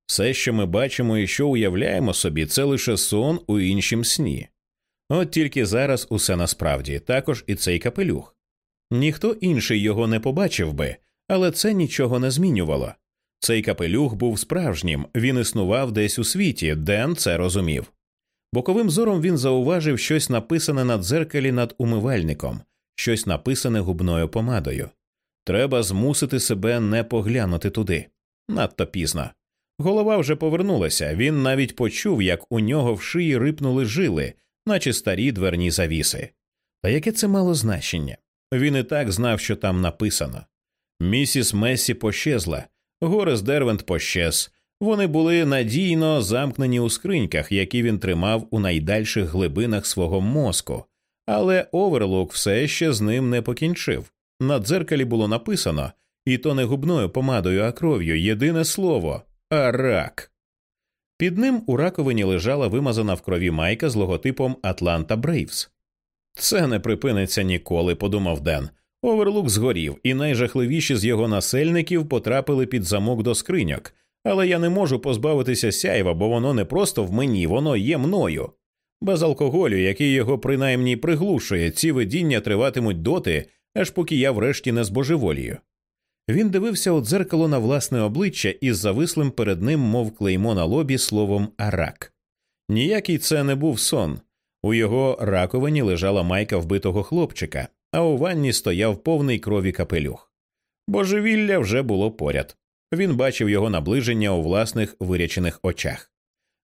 [SPEAKER 1] Все, що ми бачимо і що уявляємо собі, це лише сон у іншім сні. От тільки зараз усе насправді, також і цей капелюх. Ніхто інший його не побачив би, але це нічого не змінювало. Цей капелюх був справжнім, він існував десь у світі, Ден це розумів. Боковим зором він зауважив щось написане на дзеркалі над умивальником, щось написане губною помадою. Треба змусити себе не поглянути туди. Надто пізно. Голова вже повернулася, він навіть почув, як у нього в шиї рипнули жили, наче старі дверні завіси. Та яке це мало значення? Він і так знав, що там написано. Місіс Месі пощезла, Горес Дервент пощез. Вони були надійно замкнені у скриньках, які він тримав у найдальших глибинах свого мозку, але Оверлук все ще з ним не покінчив. На дзеркалі було написано, і то не губною помадою, а кров'ю єдине слово арак. Під ним у раковині лежала вимазана в крові майка з логотипом Атланта Брейвс. Це не припиниться ніколи, подумав Ден. Оверлук згорів, і найжахливіші з його насельників потрапили під замок до скриньок, але я не можу позбавитися сяйва, бо воно не просто в мені, воно є мною. Без алкоголю, який його принаймні приглушує, ці видіння триватимуть доти, аж поки я врешті не збожеволію. Він дивився у дзеркало на власне обличчя із завислим перед ним, мов клеймо на лобі словом арак. Ніякий це не був сон. У його раковині лежала майка вбитого хлопчика, а у ванні стояв повний крові капелюх. Божевілля вже було поряд. Він бачив його наближення у власних вирячених очах.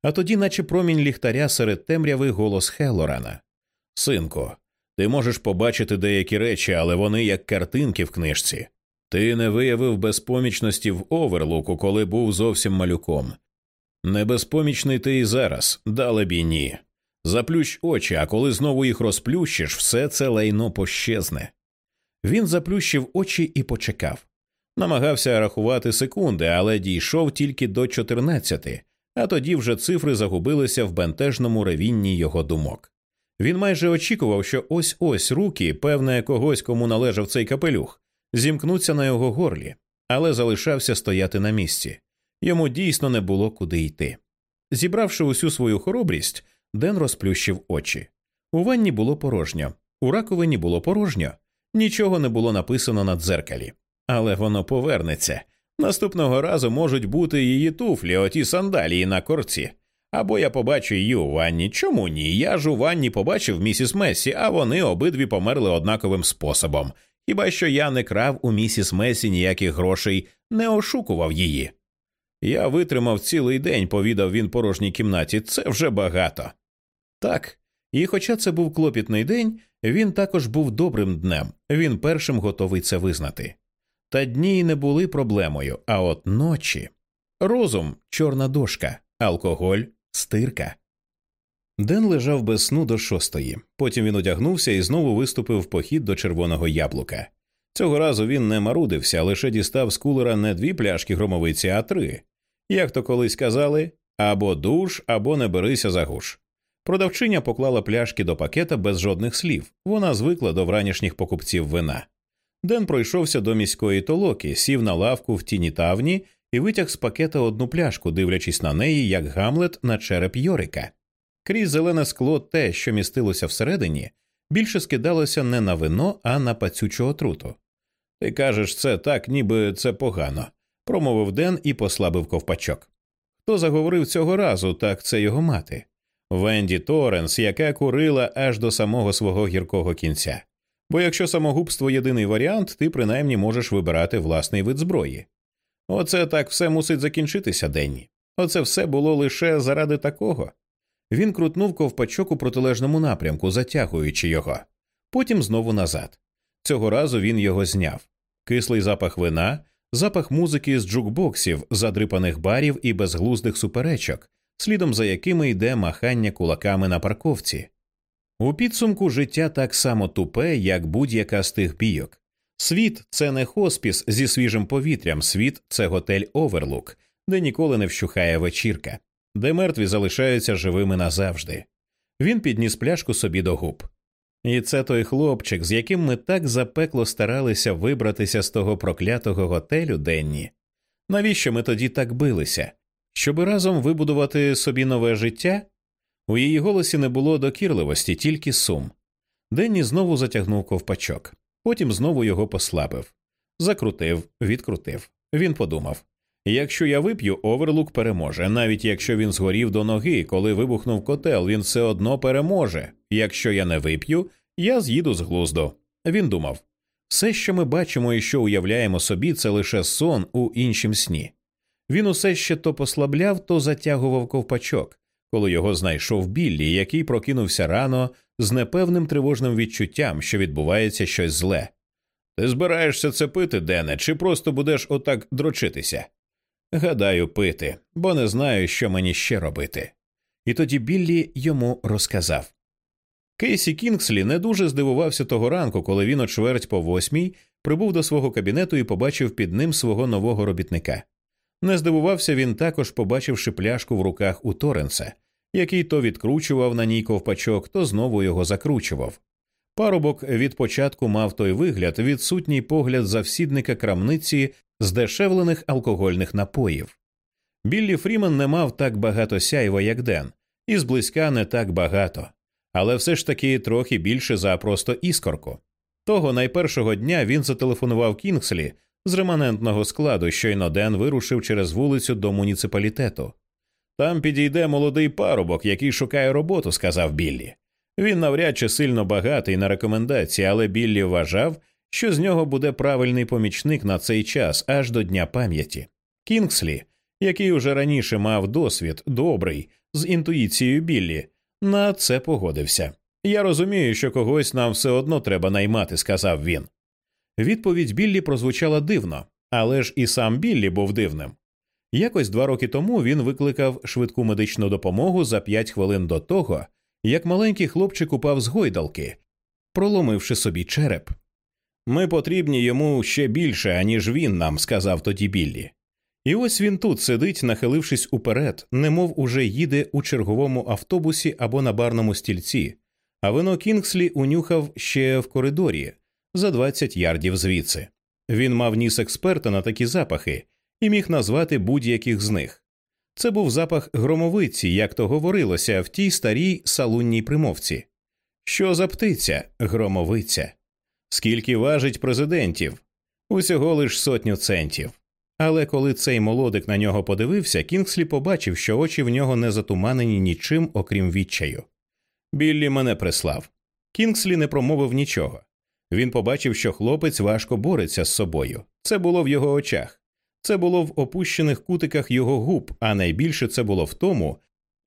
[SPEAKER 1] А тоді, наче промінь ліхтаря серед темряви голос Хелорана Синку, ти можеш побачити деякі речі, але вони як картинки в книжці. Ти не виявив безпомічності в оверлуку, коли був зовсім малюком. Небезпомічний ти і зараз, далебі ні. Заплющ очі, а коли знову їх розплющиш, все це лайно пощезне. Він заплющив очі і почекав. Намагався рахувати секунди, але дійшов тільки до 14, а тоді вже цифри загубилися в бентежному ревінні його думок. Він майже очікував, що ось ось руки, певне, когось, кому належав цей капелюх, зімкнуться на його горлі, але залишався стояти на місці. Йому дійсно не було куди йти. Зібравши усю свою хоробрість, Ден розплющив очі. У ванні було порожньо, у раковині було порожньо, нічого не було написано на дзеркалі. Але воно повернеться. Наступного разу можуть бути її туфлі, оті сандалії на корці. Або я побачу її у ванні. Чому ні? Я ж у ванні побачив місіс Месі, а вони обидві померли однаковим способом. Хіба що я не крав у місіс Месі ніяких грошей, не ошукував її. Я витримав цілий день, повідав він порожній кімнаті, це вже багато. Так, і хоча це був клопітний день, він також був добрим днем, він першим готовий це визнати. Та дні не були проблемою, а от ночі розум, чорна дошка, алкоголь, стирка. Ден лежав без сну до шостої. Потім він одягнувся і знову виступив в похід до червоного яблука. Цього разу він не марудився, лише дістав з кулера не дві пляшки громовиці, а три. Як то колись казали або душ, або не берися за гуш. Продавчиня поклала пляшки до пакета без жодних слів. Вона звикла до вранішніх покупців вина. Ден пройшовся до міської толоки, сів на лавку в тіні тавні і витяг з пакета одну пляшку, дивлячись на неї, як Гамлет на череп Йорика. Крізь зелене скло, те, що містилося всередині, більше скидалося не на вино, а на пацючу отруту. Ти кажеш, це так, ніби це погано, промовив Ден і послабив ковпачок. Хто заговорив цього разу, так це його мати. Венді Торренс, яка курила аж до самого свого гіркого кінця. Бо якщо самогубство єдиний варіант, ти принаймні можеш вибирати власний вид зброї. Оце так все мусить закінчитися, Денні. Оце все було лише заради такого. Він крутнув ковпачок у протилежному напрямку, затягуючи його, потім знову назад. Цього разу він його зняв. Кислий запах вина, запах музики з джукбоксів, задрипаних барів і безглуздих суперечок, слідом за якими йде махання кулаками на парковці. У підсумку життя так само тупе, як будь-яка з тих бійок. Світ це не хоспіс зі свіжим повітрям, світ це готель Оверлук, де ніколи не вщухає вечірка, де мертві залишаються живими назавжди. Він підніс пляшку собі до губ. І це той хлопчик, з яким ми так запекло старалися вибратися з того проклятого готелю денні. Навіщо ми тоді так билися? Щоби разом вибудувати собі нове життя? У її голосі не було докірливості, тільки сум. Денні знову затягнув ковпачок, потім знову його послабив. Закрутив, відкрутив. Він подумав якщо я вип'ю, оверлук переможе. Навіть якщо він згорів до ноги, коли вибухнув котел, він все одно переможе. Якщо я не вип'ю, я з'їду з глузду. Він думав все, що ми бачимо і що уявляємо собі, це лише сон у іншім сні. Він усе ще то послабляв, то затягував ковпачок, коли його знайшов Біллі, який прокинувся рано з непевним тривожним відчуттям, що відбувається щось зле. Ти збираєшся це пити, Дене, чи просто будеш отак дрочитися? Гадаю, пити, бо не знаю, що мені ще робити. І тоді Біллі йому розказав. Кейсі Кінгслі не дуже здивувався того ранку, коли він о чверть по восьмій прибув до свого кабінету і побачив під ним свого нового робітника. Не здивувався він також, побачивши пляшку в руках у Торенса, який то відкручував на ній ковпачок, то знову його закручував. Парубок від початку мав той вигляд, відсутній погляд завсідника крамниці здешевлених алкогольних напоїв. Біллі Фрімен не мав так багато сяйва, як Ден, і зблизька не так багато, але все ж таки трохи більше за просто іскорку. Того найпершого дня він зателефонував Кінгслі з реманентного складу, щойно Ден вирушив через вулицю до муніципалітету. Там підійде молодий парубок, який шукає роботу, сказав Біллі. Він навряд чи сильно багатий на рекомендації, але Біллі вважав, що з нього буде правильний помічник на цей час аж до Дня пам'яті. Кінгслі, який уже раніше мав досвід добрий з інтуїцією Біллі, на це погодився. Я розумію, що когось нам все одно треба наймати, сказав він. Відповідь Біллі прозвучала дивно, але ж і сам Біллі був дивним. Якось два роки тому він викликав швидку медичну допомогу за п'ять хвилин до того, як маленький хлопчик упав з гойдалки, проломивши собі череп. Ми потрібні йому ще більше, аніж він нам, сказав тоді Біллі. І ось він тут сидить, нахилившись уперед, немов уже їде у черговому автобусі або на барному стільці, а вино Кінгслі унюхав ще в коридорі за 20 ярдів звідси. Він мав ніс експерта на такі запахи і міг назвати будь-яких з них. Це був запах громовиці, як то говорилося в тій старій салунній примовці. Що за птиця, громовиця? Скільки важить президентів? Усього лиш сотню центів. Але коли цей молодик на нього подивився, Кінгслі побачив, що очі в нього не затуманені нічим, окрім відчаю. Біллі мене прислав. Кінгслі не промовив нічого. Він побачив, що хлопець важко бореться з собою. Це було в його очах, це було в опущених кутиках його губ, а найбільше це було в тому,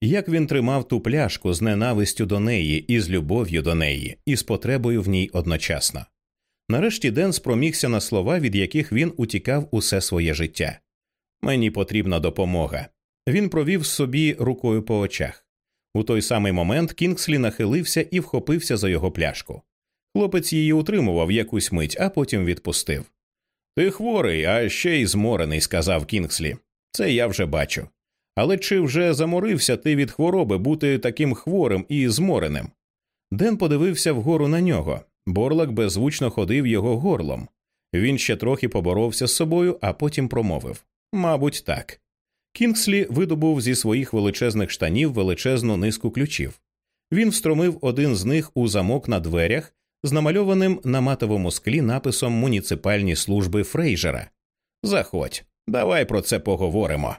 [SPEAKER 1] як він тримав ту пляшку з ненавистю до неї, і з любов'ю до неї, і з потребою в ній одночасно. Нарешті Ден спромігся на слова, від яких він утікав усе своє життя. Мені потрібна допомога. Він провів собі рукою по очах. У той самий момент Кінгслі нахилився і вхопився за його пляшку. Хлопець її утримував якусь мить, а потім відпустив. Ти хворий, а ще й зморений, сказав Кінгслі. Це я вже бачу. Але чи вже заморився ти від хвороби бути таким хворим і змореним? Ден подивився вгору на нього. Борлак беззвучно ходив його горлом. Він ще трохи поборовся з собою, а потім промовив Мабуть, так. Кінгслі видобув зі своїх величезних штанів величезну низку ключів. Він встромив один з них у замок на дверях з намальованим на матовому склі написом муніципальні служби Фрейжера. Заходь, давай про це поговоримо.